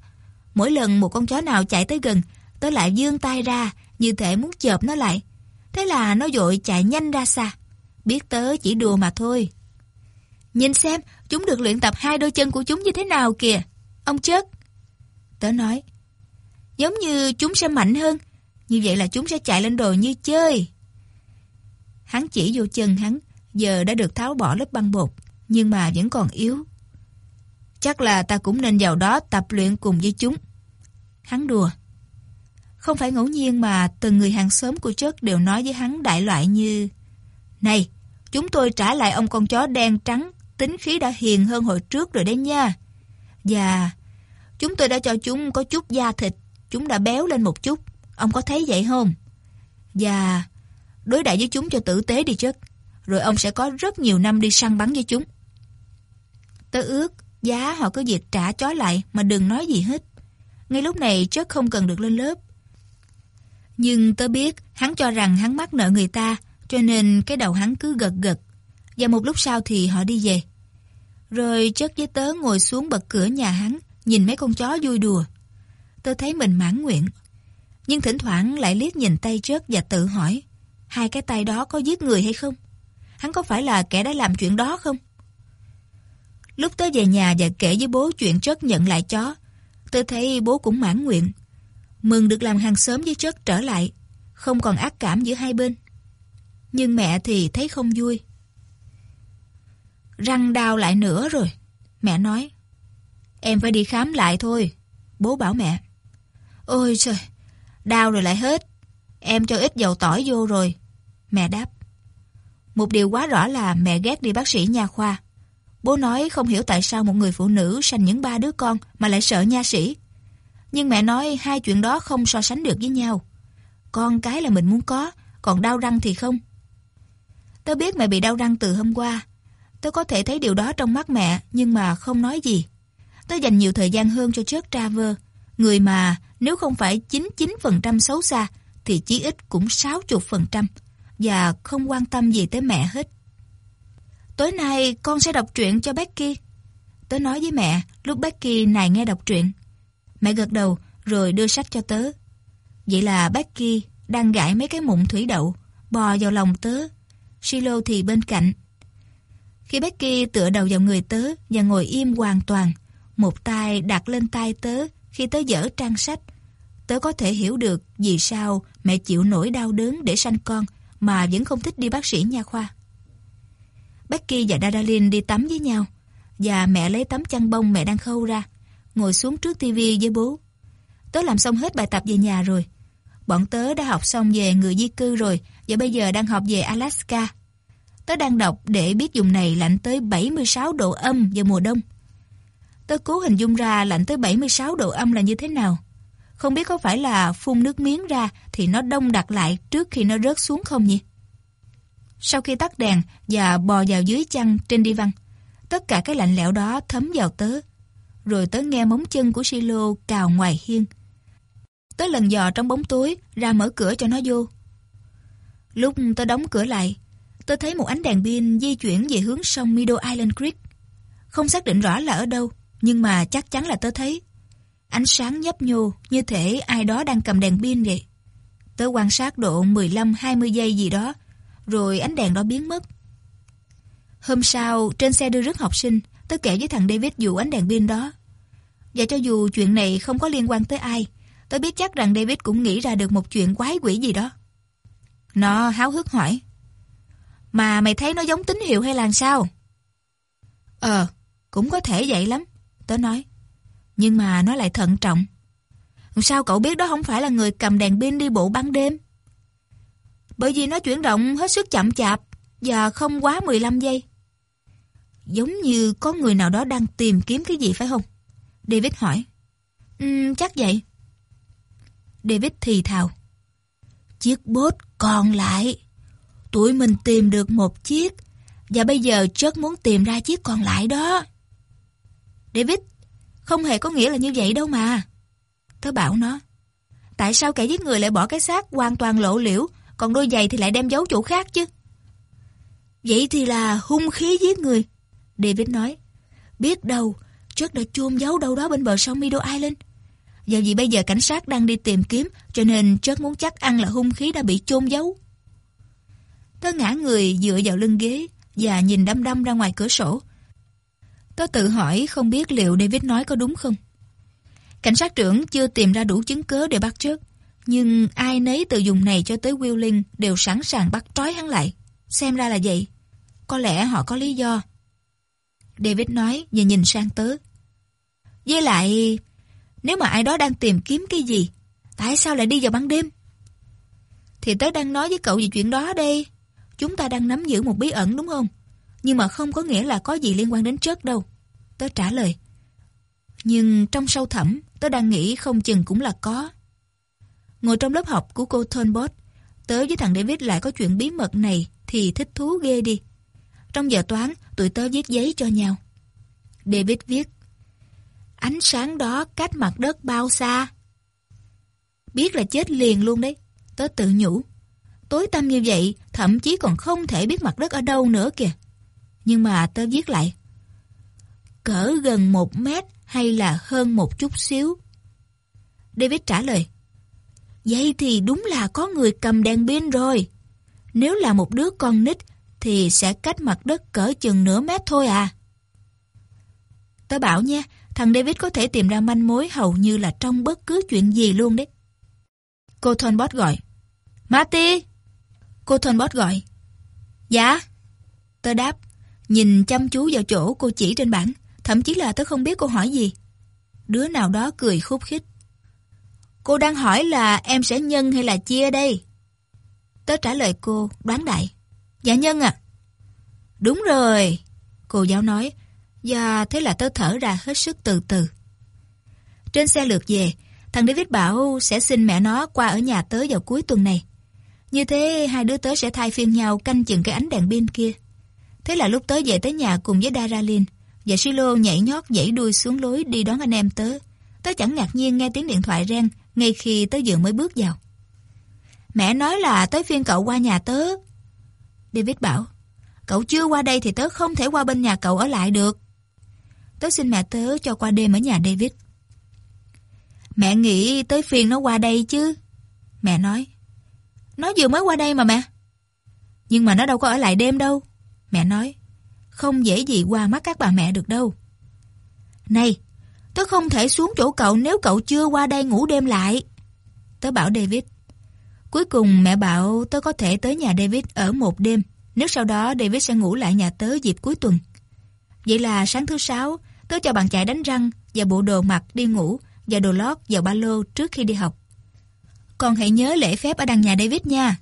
Mỗi lần một con chó nào chạy tới gần, tớ lại dương tay ra, như thể muốn chộp nó lại. Thế là nó dội chạy nhanh ra xa. Biết tớ chỉ đùa mà thôi. Nhìn xem, chúng được luyện tập hai đôi chân của chúng như thế nào kìa. Ông chết Tớ nói. Giống như chúng sẽ mạnh hơn. Như vậy là chúng sẽ chạy lên đồi như chơi. Hắn chỉ vô chân hắn, giờ đã được tháo bỏ lớp băng bột, nhưng mà vẫn còn yếu. Chắc là ta cũng nên vào đó tập luyện cùng với chúng. Hắn đùa. Không phải ngẫu nhiên mà từng người hàng xóm của chất đều nói với hắn đại loại như Này, chúng tôi trả lại ông con chó đen trắng, tính khí đã hiền hơn hồi trước rồi đấy nha. Và Chúng tôi đã cho chúng có chút da thịt, chúng đã béo lên một chút. Ông có thấy vậy không? Và đối đãi với chúng cho tử tế đi chứ. Rồi ông sẽ có rất nhiều năm đi săn bắn với chúng. Tớ ước giá họ cứ việc trả chó lại mà đừng nói gì hết. Ngay lúc này chất không cần được lên lớp. Nhưng tớ biết hắn cho rằng hắn mắc nợ người ta, cho nên cái đầu hắn cứ gật gật. Và một lúc sau thì họ đi về. Rồi chất với tớ ngồi xuống bật cửa nhà hắn, nhìn mấy con chó vui đùa. Tớ thấy mình mãn nguyện. Nhưng thỉnh thoảng lại liếc nhìn tay chất và tự hỏi hai cái tay đó có giết người hay không? Hắn có phải là kẻ đã làm chuyện đó không? Lúc tớ về nhà và kể với bố chuyện chất nhận lại chó, tớ thấy bố cũng mãn nguyện. Mừng được làm hàng xóm với chất trở lại, không còn ác cảm giữa hai bên. Nhưng mẹ thì thấy không vui. Răng đau lại nữa rồi, mẹ nói. Em phải đi khám lại thôi, bố bảo mẹ. Ôi trời, đau rồi lại hết. Em cho ít dầu tỏi vô rồi. Mẹ đáp. Một điều quá rõ là mẹ ghét đi bác sĩ nha khoa. Bố nói không hiểu tại sao một người phụ nữ sanh những ba đứa con mà lại sợ nha sĩ. Nhưng mẹ nói hai chuyện đó không so sánh được với nhau. Con cái là mình muốn có, còn đau răng thì không. Tớ biết mẹ bị đau răng từ hôm qua. Tớ có thể thấy điều đó trong mắt mẹ nhưng mà không nói gì. Tớ dành nhiều thời gian hơn cho Chuck Traver, người mà nếu không phải 99% xấu xa thì chí ít cũng 60% và không quan tâm gì tới mẹ hết. Tối nay con sẽ đọc truyện cho Becky. Tớ nói với mẹ lúc Becky này nghe đọc truyện. Mẹ gật đầu rồi đưa sách cho tớ. Vậy là Becky đang gãi mấy cái mụn thủy đậu, bò vào lòng tớ. Silo thì bên cạnh. Khi Becky tựa đầu vào người tớ và ngồi im hoàn toàn, một tay đặt lên tay tớ khi tớ dở trang sách, tớ có thể hiểu được vì sao mẹ chịu nỗi đau đớn để sanh con mà vẫn không thích đi bác sĩ nha khoa. Becky và Dadalin đi tắm với nhau và mẹ lấy tấm chăn bông mẹ đang khâu ra, ngồi xuống trước tivi với bố. Tớ làm xong hết bài tập về nhà rồi. Bọn tớ đã học xong về người di cư rồi và bây giờ đang học về Alaska. Tớ đang đọc để biết vùng này lạnh tới 76 độ âm vào mùa đông. Tớ cố hình dung ra lạnh tới 76 độ âm là như thế nào. Không biết có phải là phun nước miếng ra thì nó đông đặc lại trước khi nó rớt xuống không nhỉ? Sau khi tắt đèn và bò vào dưới chăn trên đi văn, tất cả cái lạnh lẽo đó thấm vào tớ. Rồi tớ nghe móng chân của Silo cào ngoài hiên. Tớ lần dò trong bóng tối ra mở cửa cho nó vô. Lúc tớ đóng cửa lại, tớ thấy một ánh đèn pin di chuyển về hướng sông Middle Island Creek. Không xác định rõ là ở đâu, nhưng mà chắc chắn là tớ thấy. Ánh sáng nhấp nhô như thể ai đó đang cầm đèn pin vậy. Tớ quan sát độ 15-20 giây gì đó, rồi ánh đèn đó biến mất. Hôm sau, trên xe đưa rước học sinh, tớ kể với thằng David vụ ánh đèn pin đó. Và cho dù chuyện này không có liên quan tới ai, tớ biết chắc rằng David cũng nghĩ ra được một chuyện quái quỷ gì đó. Nó háo hức hỏi. Mà mày thấy nó giống tín hiệu hay là sao? Ờ, cũng có thể vậy lắm, tớ nói. Nhưng mà nó lại thận trọng. Sao cậu biết đó không phải là người cầm đèn pin đi bộ ban đêm? Bởi vì nó chuyển động hết sức chậm chạp và không quá 15 giây. Giống như có người nào đó đang tìm kiếm cái gì phải không? David hỏi. Um, chắc vậy. David thì thào. Chiếc bốt còn lại. Tụi mình tìm được một chiếc và bây giờ Chuck muốn tìm ra chiếc còn lại đó. David, không hề có nghĩa là như vậy đâu mà. Tớ bảo nó. Tại sao kẻ giết người lại bỏ cái xác hoàn toàn lộ liễu còn đôi giày thì lại đem giấu chỗ khác chứ. Vậy thì là hung khí giết người. David nói. Biết đâu, Chuck đã chôn giấu đâu đó bên bờ sông Middle Island. Và vì bây giờ cảnh sát đang đi tìm kiếm, cho nên Chuck muốn chắc ăn là hung khí đã bị chôn giấu. Tớ ngã người dựa vào lưng ghế và nhìn đăm đăm ra ngoài cửa sổ tôi tự hỏi không biết liệu David nói có đúng không. Cảnh sát trưởng chưa tìm ra đủ chứng cứ để bắt trước Nhưng ai nấy từ vùng này cho tới Willing đều sẵn sàng bắt trói hắn lại. Xem ra là vậy. Có lẽ họ có lý do. David nói và nhìn sang tớ. Với lại, nếu mà ai đó đang tìm kiếm cái gì, tại sao lại đi vào ban đêm? Thì tớ đang nói với cậu về chuyện đó đây. Chúng ta đang nắm giữ một bí ẩn đúng không? Nhưng mà không có nghĩa là có gì liên quan đến chất đâu. Tớ trả lời. Nhưng trong sâu thẳm, tớ đang nghĩ không chừng cũng là có. Ngồi trong lớp học của cô Thornbot, tớ với thằng David lại có chuyện bí mật này thì thích thú ghê đi. Trong giờ toán, tụi tớ viết giấy cho nhau. David viết Ánh sáng đó cách mặt đất bao xa? Biết là chết liền luôn đấy. Tớ tự nhủ. Tối tăm như vậy, thậm chí còn không thể biết mặt đất ở đâu nữa kìa. Nhưng mà tớ viết lại. Cỡ gần một mét hay là hơn một chút xíu? David trả lời. Vậy thì đúng là có người cầm đèn pin rồi. Nếu là một đứa con nít thì sẽ cách mặt đất cỡ chừng nửa mét thôi à. Tớ bảo nha, thằng David có thể tìm ra manh mối hầu như là trong bất cứ chuyện gì luôn đấy. Cô Thornbot gọi. Marty! Cô Thornbot gọi. Dạ? Tớ đáp, nhìn chăm chú vào chỗ cô chỉ trên bảng, thậm chí là tớ không biết cô hỏi gì. Đứa nào đó cười khúc khích. Cô đang hỏi là em sẽ nhân hay là chia đây? Tớ trả lời cô, đoán đại. Dạ nhân à? Đúng rồi, cô giáo nói. Và thế là tớ thở ra hết sức từ từ. Trên xe lượt về, thằng David bảo sẽ xin mẹ nó qua ở nhà tớ vào cuối tuần này. Như thế hai đứa tớ sẽ thay phiên nhau canh chừng cái ánh đèn pin kia. Thế là lúc tớ về tới nhà cùng với Daralin và Silo nhảy nhót dãy đuôi xuống lối đi đón anh em tớ. Tớ chẳng ngạc nhiên nghe tiếng điện thoại reng ngay khi tớ vừa mới bước vào. Mẹ nói là tới phiên cậu qua nhà tớ. David bảo, cậu chưa qua đây thì tớ không thể qua bên nhà cậu ở lại được. Tớ xin mẹ tớ cho qua đêm ở nhà David. Mẹ nghĩ tới phiên nó qua đây chứ. Mẹ nói, nó vừa mới qua đây mà mẹ. Nhưng mà nó đâu có ở lại đêm đâu. Mẹ nói, không dễ gì qua mắt các bà mẹ được đâu. Này, tớ không thể xuống chỗ cậu nếu cậu chưa qua đây ngủ đêm lại. Tớ bảo David. Cuối cùng mẹ bảo tớ có thể tới nhà David ở một đêm, nếu sau đó David sẽ ngủ lại nhà tớ dịp cuối tuần. Vậy là sáng thứ sáu, tớ cho bạn chạy đánh răng và bộ đồ mặc đi ngủ và đồ lót vào ba lô trước khi đi học. Con hãy nhớ lễ phép ở đằng nhà David nha.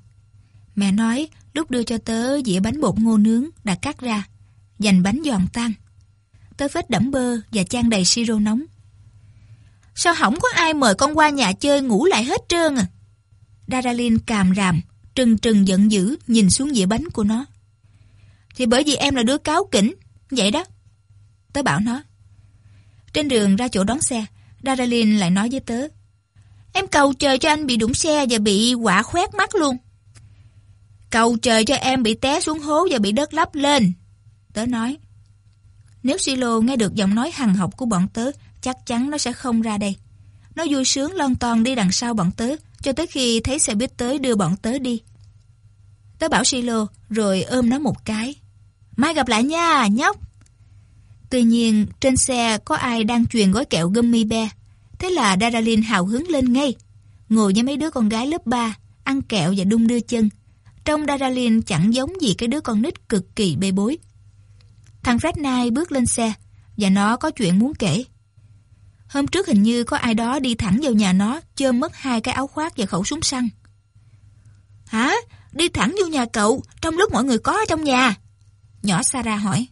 Mẹ nói lúc đưa cho tớ dĩa bánh bột ngô nướng đã cắt ra, dành bánh giòn tan. Tớ vết đẫm bơ và chan đầy siro nóng. Sao không có ai mời con qua nhà chơi ngủ lại hết trơn à? Daralin càm ràm, trừng trừng giận dữ nhìn xuống dĩa bánh của nó. Thì bởi vì em là đứa cáo kỉnh, vậy đó. Tớ bảo nó. Trên đường ra chỗ đón xe, Daralin lại nói với tớ. Em cầu trời cho anh bị đụng xe và bị quả khoét mắt luôn. Cầu trời cho em bị té xuống hố và bị đất lấp lên. Tớ nói. Nếu Silo nghe được giọng nói hằng học của bọn tớ, chắc chắn nó sẽ không ra đây. Nó vui sướng lon ton đi đằng sau bọn tớ, cho tới khi thấy xe buýt tới đưa bọn tớ đi. Tớ bảo Silo, rồi ôm nó một cái. Mai gặp lại nha, nhóc. Tuy nhiên, trên xe có ai đang truyền gói kẹo gummy bear. Thế là Daralin hào hứng lên ngay. Ngồi với mấy đứa con gái lớp 3, ăn kẹo và đung đưa chân. Trong Daralin chẳng giống gì cái đứa con nít cực kỳ bê bối. Thằng Fred Knight bước lên xe, và nó có chuyện muốn kể. Hôm trước hình như có ai đó đi thẳng vào nhà nó, chơm mất hai cái áo khoác và khẩu súng săn. Hả? Đi thẳng vô nhà cậu, trong lúc mọi người có ở trong nhà? Nhỏ Sarah hỏi.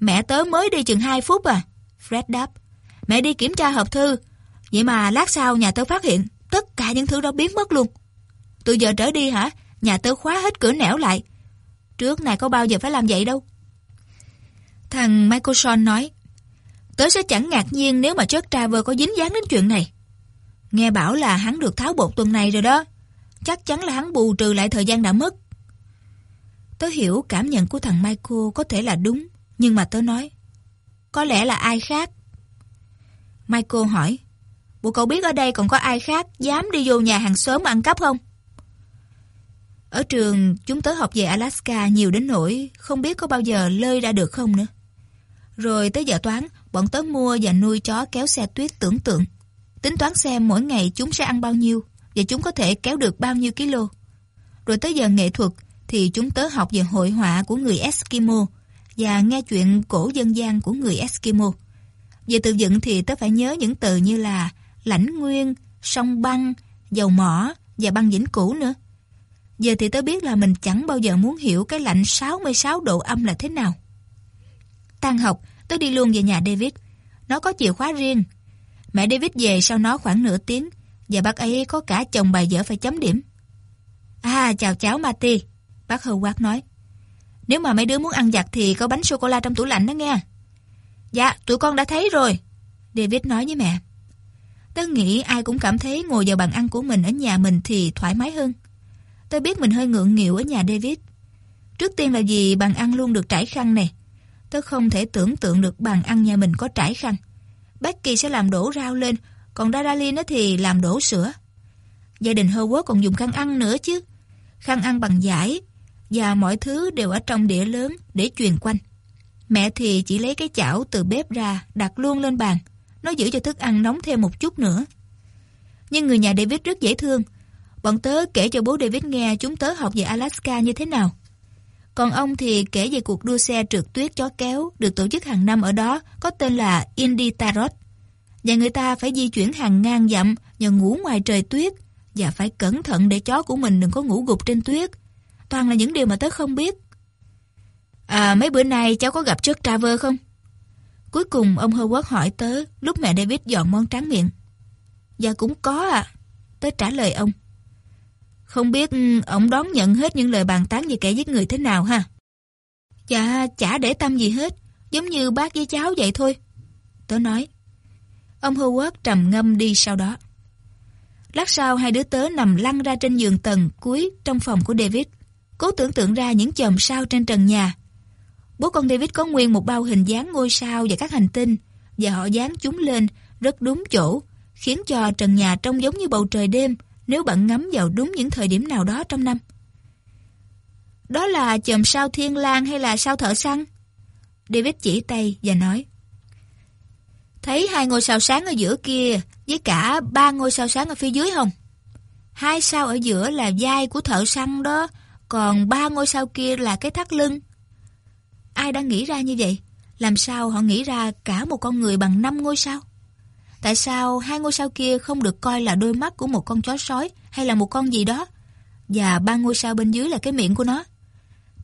Mẹ tớ mới đi chừng 2 phút à? Fred đáp. Mẹ đi kiểm tra hộp thư. Vậy mà lát sau nhà tớ phát hiện tất cả những thứ đó biến mất luôn. Từ giờ trở đi hả? Nhà tớ khóa hết cửa nẻo lại. Trước này có bao giờ phải làm vậy đâu. Thằng Michael Sean nói. Tớ sẽ chẳng ngạc nhiên nếu mà Chuck Traver có dính dáng đến chuyện này. Nghe bảo là hắn được tháo bột tuần này rồi đó. Chắc chắn là hắn bù trừ lại thời gian đã mất. Tớ hiểu cảm nhận của thằng Michael có thể là đúng, nhưng mà tớ nói. Có lẽ là ai khác. Michael hỏi. Bộ cậu biết ở đây còn có ai khác dám đi vô nhà hàng xóm ăn cắp không? Ở trường, chúng tớ học về Alaska nhiều đến nỗi không biết có bao giờ lơi ra được không nữa. Rồi tới giờ toán, bọn tớ mua và nuôi chó kéo xe tuyết tưởng tượng. Tính toán xem mỗi ngày chúng sẽ ăn bao nhiêu và chúng có thể kéo được bao nhiêu kilo. Rồi tới giờ nghệ thuật thì chúng tớ học về hội họa của người Eskimo và nghe chuyện cổ dân gian của người Eskimo. Về từ dựng thì tớ phải nhớ những từ như là lãnh nguyên, sông băng, dầu mỏ và băng vĩnh cửu nữa. Giờ thì tớ biết là mình chẳng bao giờ muốn hiểu cái lạnh 66 độ âm là thế nào. Tan học, tớ đi luôn về nhà David. Nó có chìa khóa riêng. Mẹ David về sau nó khoảng nửa tiếng và bác ấy có cả chồng bài vở phải chấm điểm. À, chào cháu Marty, bác Howard nói. Nếu mà mấy đứa muốn ăn giặt thì có bánh sô-cô-la trong tủ lạnh đó nghe. Dạ, tụi con đã thấy rồi, David nói với mẹ. Tớ nghĩ ai cũng cảm thấy ngồi vào bàn ăn của mình ở nhà mình thì thoải mái hơn tôi biết mình hơi ngượng nghịu ở nhà David. Trước tiên là vì bàn ăn luôn được trải khăn này. tôi không thể tưởng tượng được bàn ăn nhà mình có trải khăn. Becky sẽ làm đổ rau lên, còn Daralyn thì làm đổ sữa. Gia đình Howard còn dùng khăn ăn nữa chứ. Khăn ăn bằng giải, và mọi thứ đều ở trong đĩa lớn để truyền quanh. Mẹ thì chỉ lấy cái chảo từ bếp ra, đặt luôn lên bàn. Nó giữ cho thức ăn nóng thêm một chút nữa. Nhưng người nhà David rất dễ thương. Bọn tớ kể cho bố David nghe chúng tớ học về Alaska như thế nào. Còn ông thì kể về cuộc đua xe trượt tuyết chó kéo được tổ chức hàng năm ở đó, có tên là Indy Tarot. Và người ta phải di chuyển hàng ngàn dặm nhờ ngủ ngoài trời tuyết và phải cẩn thận để chó của mình đừng có ngủ gục trên tuyết. Toàn là những điều mà tớ không biết. À mấy bữa nay cháu có gặp Chuck Traver không? Cuối cùng ông Howard hỏi tớ lúc mẹ David dọn món tráng miệng. Dạ cũng có à. Tớ trả lời ông. Không biết ừ, ông đón nhận hết những lời bàn tán về kẻ giết người thế nào ha? Dạ, chả để tâm gì hết. Giống như bác với cháu vậy thôi. Tớ nói. Ông Howard trầm ngâm đi sau đó. Lát sau hai đứa tớ nằm lăn ra trên giường tầng cuối trong phòng của David. Cố tưởng tượng ra những chòm sao trên trần nhà. Bố con David có nguyên một bao hình dáng ngôi sao và các hành tinh và họ dán chúng lên rất đúng chỗ khiến cho trần nhà trông giống như bầu trời đêm nếu bạn ngắm vào đúng những thời điểm nào đó trong năm. Đó là chòm sao thiên lang hay là sao thợ săn? David chỉ tay và nói. Thấy hai ngôi sao sáng ở giữa kia với cả ba ngôi sao sáng ở phía dưới không? Hai sao ở giữa là vai của thợ săn đó, còn ba ngôi sao kia là cái thắt lưng. Ai đã nghĩ ra như vậy? Làm sao họ nghĩ ra cả một con người bằng năm ngôi sao? Tại sao hai ngôi sao kia không được coi là đôi mắt của một con chó sói hay là một con gì đó? Và ba ngôi sao bên dưới là cái miệng của nó.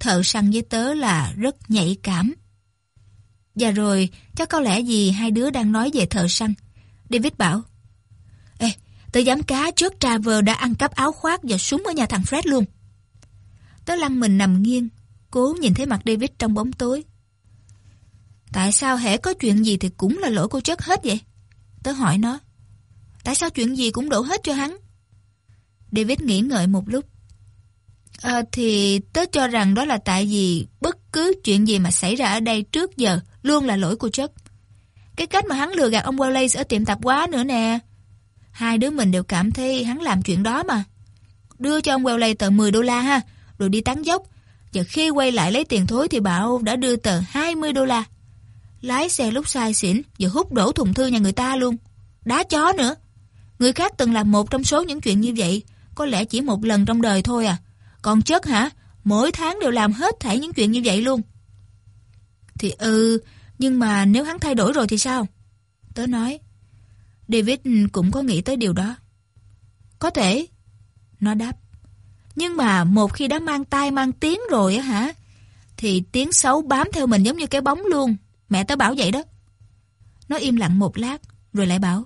Thợ săn với tớ là rất nhạy cảm. Và rồi, chắc có lẽ gì hai đứa đang nói về thợ săn. David bảo, Ê, tớ dám cá trước Traver đã ăn cắp áo khoác và súng ở nhà thằng Fred luôn. Tớ lăn mình nằm nghiêng, cố nhìn thấy mặt David trong bóng tối. Tại sao hễ có chuyện gì thì cũng là lỗi cô chất hết vậy? Tớ hỏi nó. Tại sao chuyện gì cũng đổ hết cho hắn? David nghĩ ngợi một lúc. À, thì tớ cho rằng đó là tại vì bất cứ chuyện gì mà xảy ra ở đây trước giờ luôn là lỗi của chất. Cái cách mà hắn lừa gạt ông Wallace ở tiệm tạp hóa nữa nè. Hai đứa mình đều cảm thấy hắn làm chuyện đó mà. Đưa cho ông Wallace tờ 10 đô la ha, rồi đi tán dốc. Và khi quay lại lấy tiền thối thì bảo đã đưa tờ 20 đô la. Lái xe lúc sai xỉn và hút đổ thùng thư nhà người ta luôn. Đá chó nữa. Người khác từng làm một trong số những chuyện như vậy, có lẽ chỉ một lần trong đời thôi à. Còn chất hả? Mỗi tháng đều làm hết thảy những chuyện như vậy luôn. Thì ừ, nhưng mà nếu hắn thay đổi rồi thì sao? Tớ nói. David cũng có nghĩ tới điều đó. Có thể. Nó đáp. Nhưng mà một khi đã mang tai mang tiếng rồi á hả? Thì tiếng xấu bám theo mình giống như cái bóng luôn. Mẹ tớ bảo vậy đó. Nó im lặng một lát, rồi lại bảo.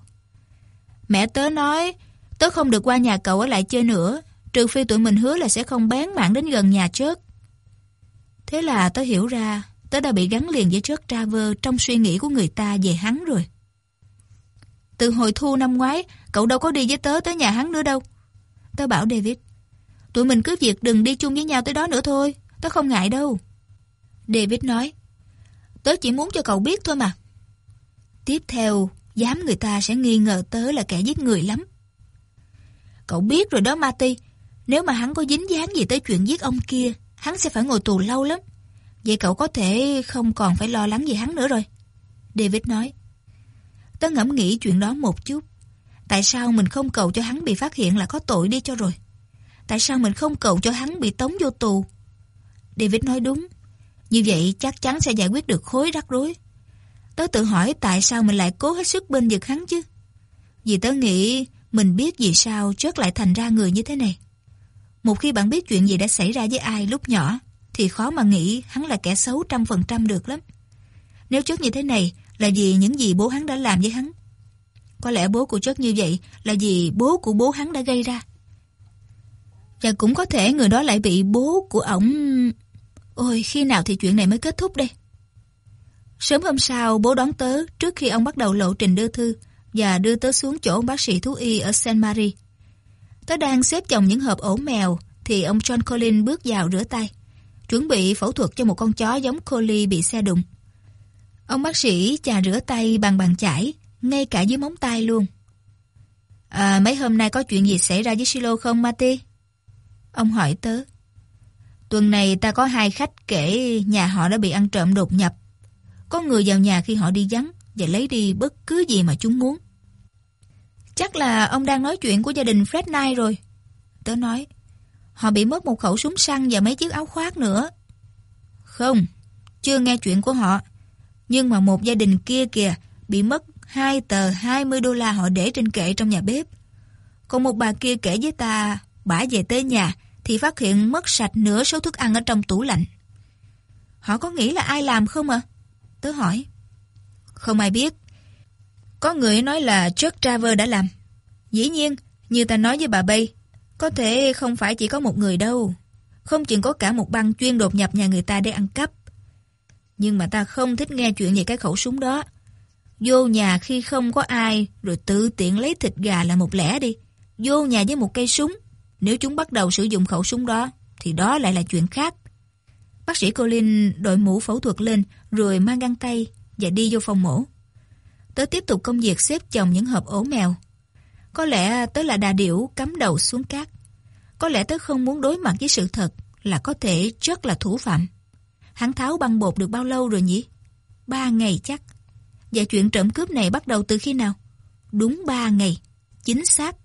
Mẹ tớ nói, tớ không được qua nhà cậu ở lại chơi nữa, trừ phi tụi mình hứa là sẽ không bán mạng đến gần nhà chớt. Thế là tớ hiểu ra, tớ đã bị gắn liền với chớt Traver trong suy nghĩ của người ta về hắn rồi. Từ hồi thu năm ngoái, cậu đâu có đi với tớ tới nhà hắn nữa đâu. Tớ bảo David, tụi mình cứ việc đừng đi chung với nhau tới đó nữa thôi, tớ không ngại đâu. David nói, Tớ chỉ muốn cho cậu biết thôi mà. Tiếp theo, dám người ta sẽ nghi ngờ tớ là kẻ giết người lắm. Cậu biết rồi đó Marty, nếu mà hắn có dính dáng gì tới chuyện giết ông kia, hắn sẽ phải ngồi tù lâu lắm. Vậy cậu có thể không còn phải lo lắng gì hắn nữa rồi. David nói. Tớ ngẫm nghĩ chuyện đó một chút. Tại sao mình không cầu cho hắn bị phát hiện là có tội đi cho rồi? Tại sao mình không cầu cho hắn bị tống vô tù? David nói đúng. Như vậy chắc chắn sẽ giải quyết được khối rắc rối. Tớ tự hỏi tại sao mình lại cố hết sức bên vực hắn chứ. Vì tớ nghĩ mình biết vì sao chớt lại thành ra người như thế này. Một khi bạn biết chuyện gì đã xảy ra với ai lúc nhỏ, thì khó mà nghĩ hắn là kẻ xấu trăm phần trăm được lắm. Nếu chớt như thế này là vì những gì bố hắn đã làm với hắn. Có lẽ bố của chớt như vậy là vì bố của bố hắn đã gây ra. Và cũng có thể người đó lại bị bố của ổng... Ôi, khi nào thì chuyện này mới kết thúc đây? Sớm hôm sau, bố đón tớ trước khi ông bắt đầu lộ trình đưa thư và đưa tớ xuống chỗ bác sĩ thú y ở Saint Marie. Tớ đang xếp chồng những hộp ổ mèo thì ông John Collins bước vào rửa tay, chuẩn bị phẫu thuật cho một con chó giống Collie bị xe đụng. Ông bác sĩ chà rửa tay bằng bàn chải, ngay cả dưới móng tay luôn. À, mấy hôm nay có chuyện gì xảy ra với Silo không, Marty? Ông hỏi tớ. Tuần này ta có hai khách kể nhà họ đã bị ăn trộm đột nhập. Có người vào nhà khi họ đi vắng và lấy đi bất cứ gì mà chúng muốn. Chắc là ông đang nói chuyện của gia đình Fred Knight rồi. Tớ nói, họ bị mất một khẩu súng săn và mấy chiếc áo khoác nữa. Không, chưa nghe chuyện của họ. Nhưng mà một gia đình kia kìa bị mất hai tờ 20 đô la họ để trên kệ trong nhà bếp. Còn một bà kia kể với ta, bả về tới nhà thì phát hiện mất sạch nửa số thức ăn ở trong tủ lạnh. Họ có nghĩ là ai làm không à? Tớ hỏi. Không ai biết. Có người nói là Chuck Traver đã làm. Dĩ nhiên, như ta nói với bà Bay, có thể không phải chỉ có một người đâu. Không chừng có cả một băng chuyên đột nhập nhà người ta để ăn cắp. Nhưng mà ta không thích nghe chuyện về cái khẩu súng đó. Vô nhà khi không có ai, rồi tự tiện lấy thịt gà là một lẽ đi. Vô nhà với một cây súng. Nếu chúng bắt đầu sử dụng khẩu súng đó, thì đó lại là chuyện khác. Bác sĩ Colin đội mũ phẫu thuật lên, rồi mang găng tay và đi vô phòng mổ. Tớ tiếp tục công việc xếp chồng những hộp ổ mèo. Có lẽ tớ là đà điểu cắm đầu xuống cát. Có lẽ tớ không muốn đối mặt với sự thật là có thể rất là thủ phạm. Hắn tháo băng bột được bao lâu rồi nhỉ? Ba ngày chắc. Và chuyện trộm cướp này bắt đầu từ khi nào? Đúng ba ngày. Chính xác.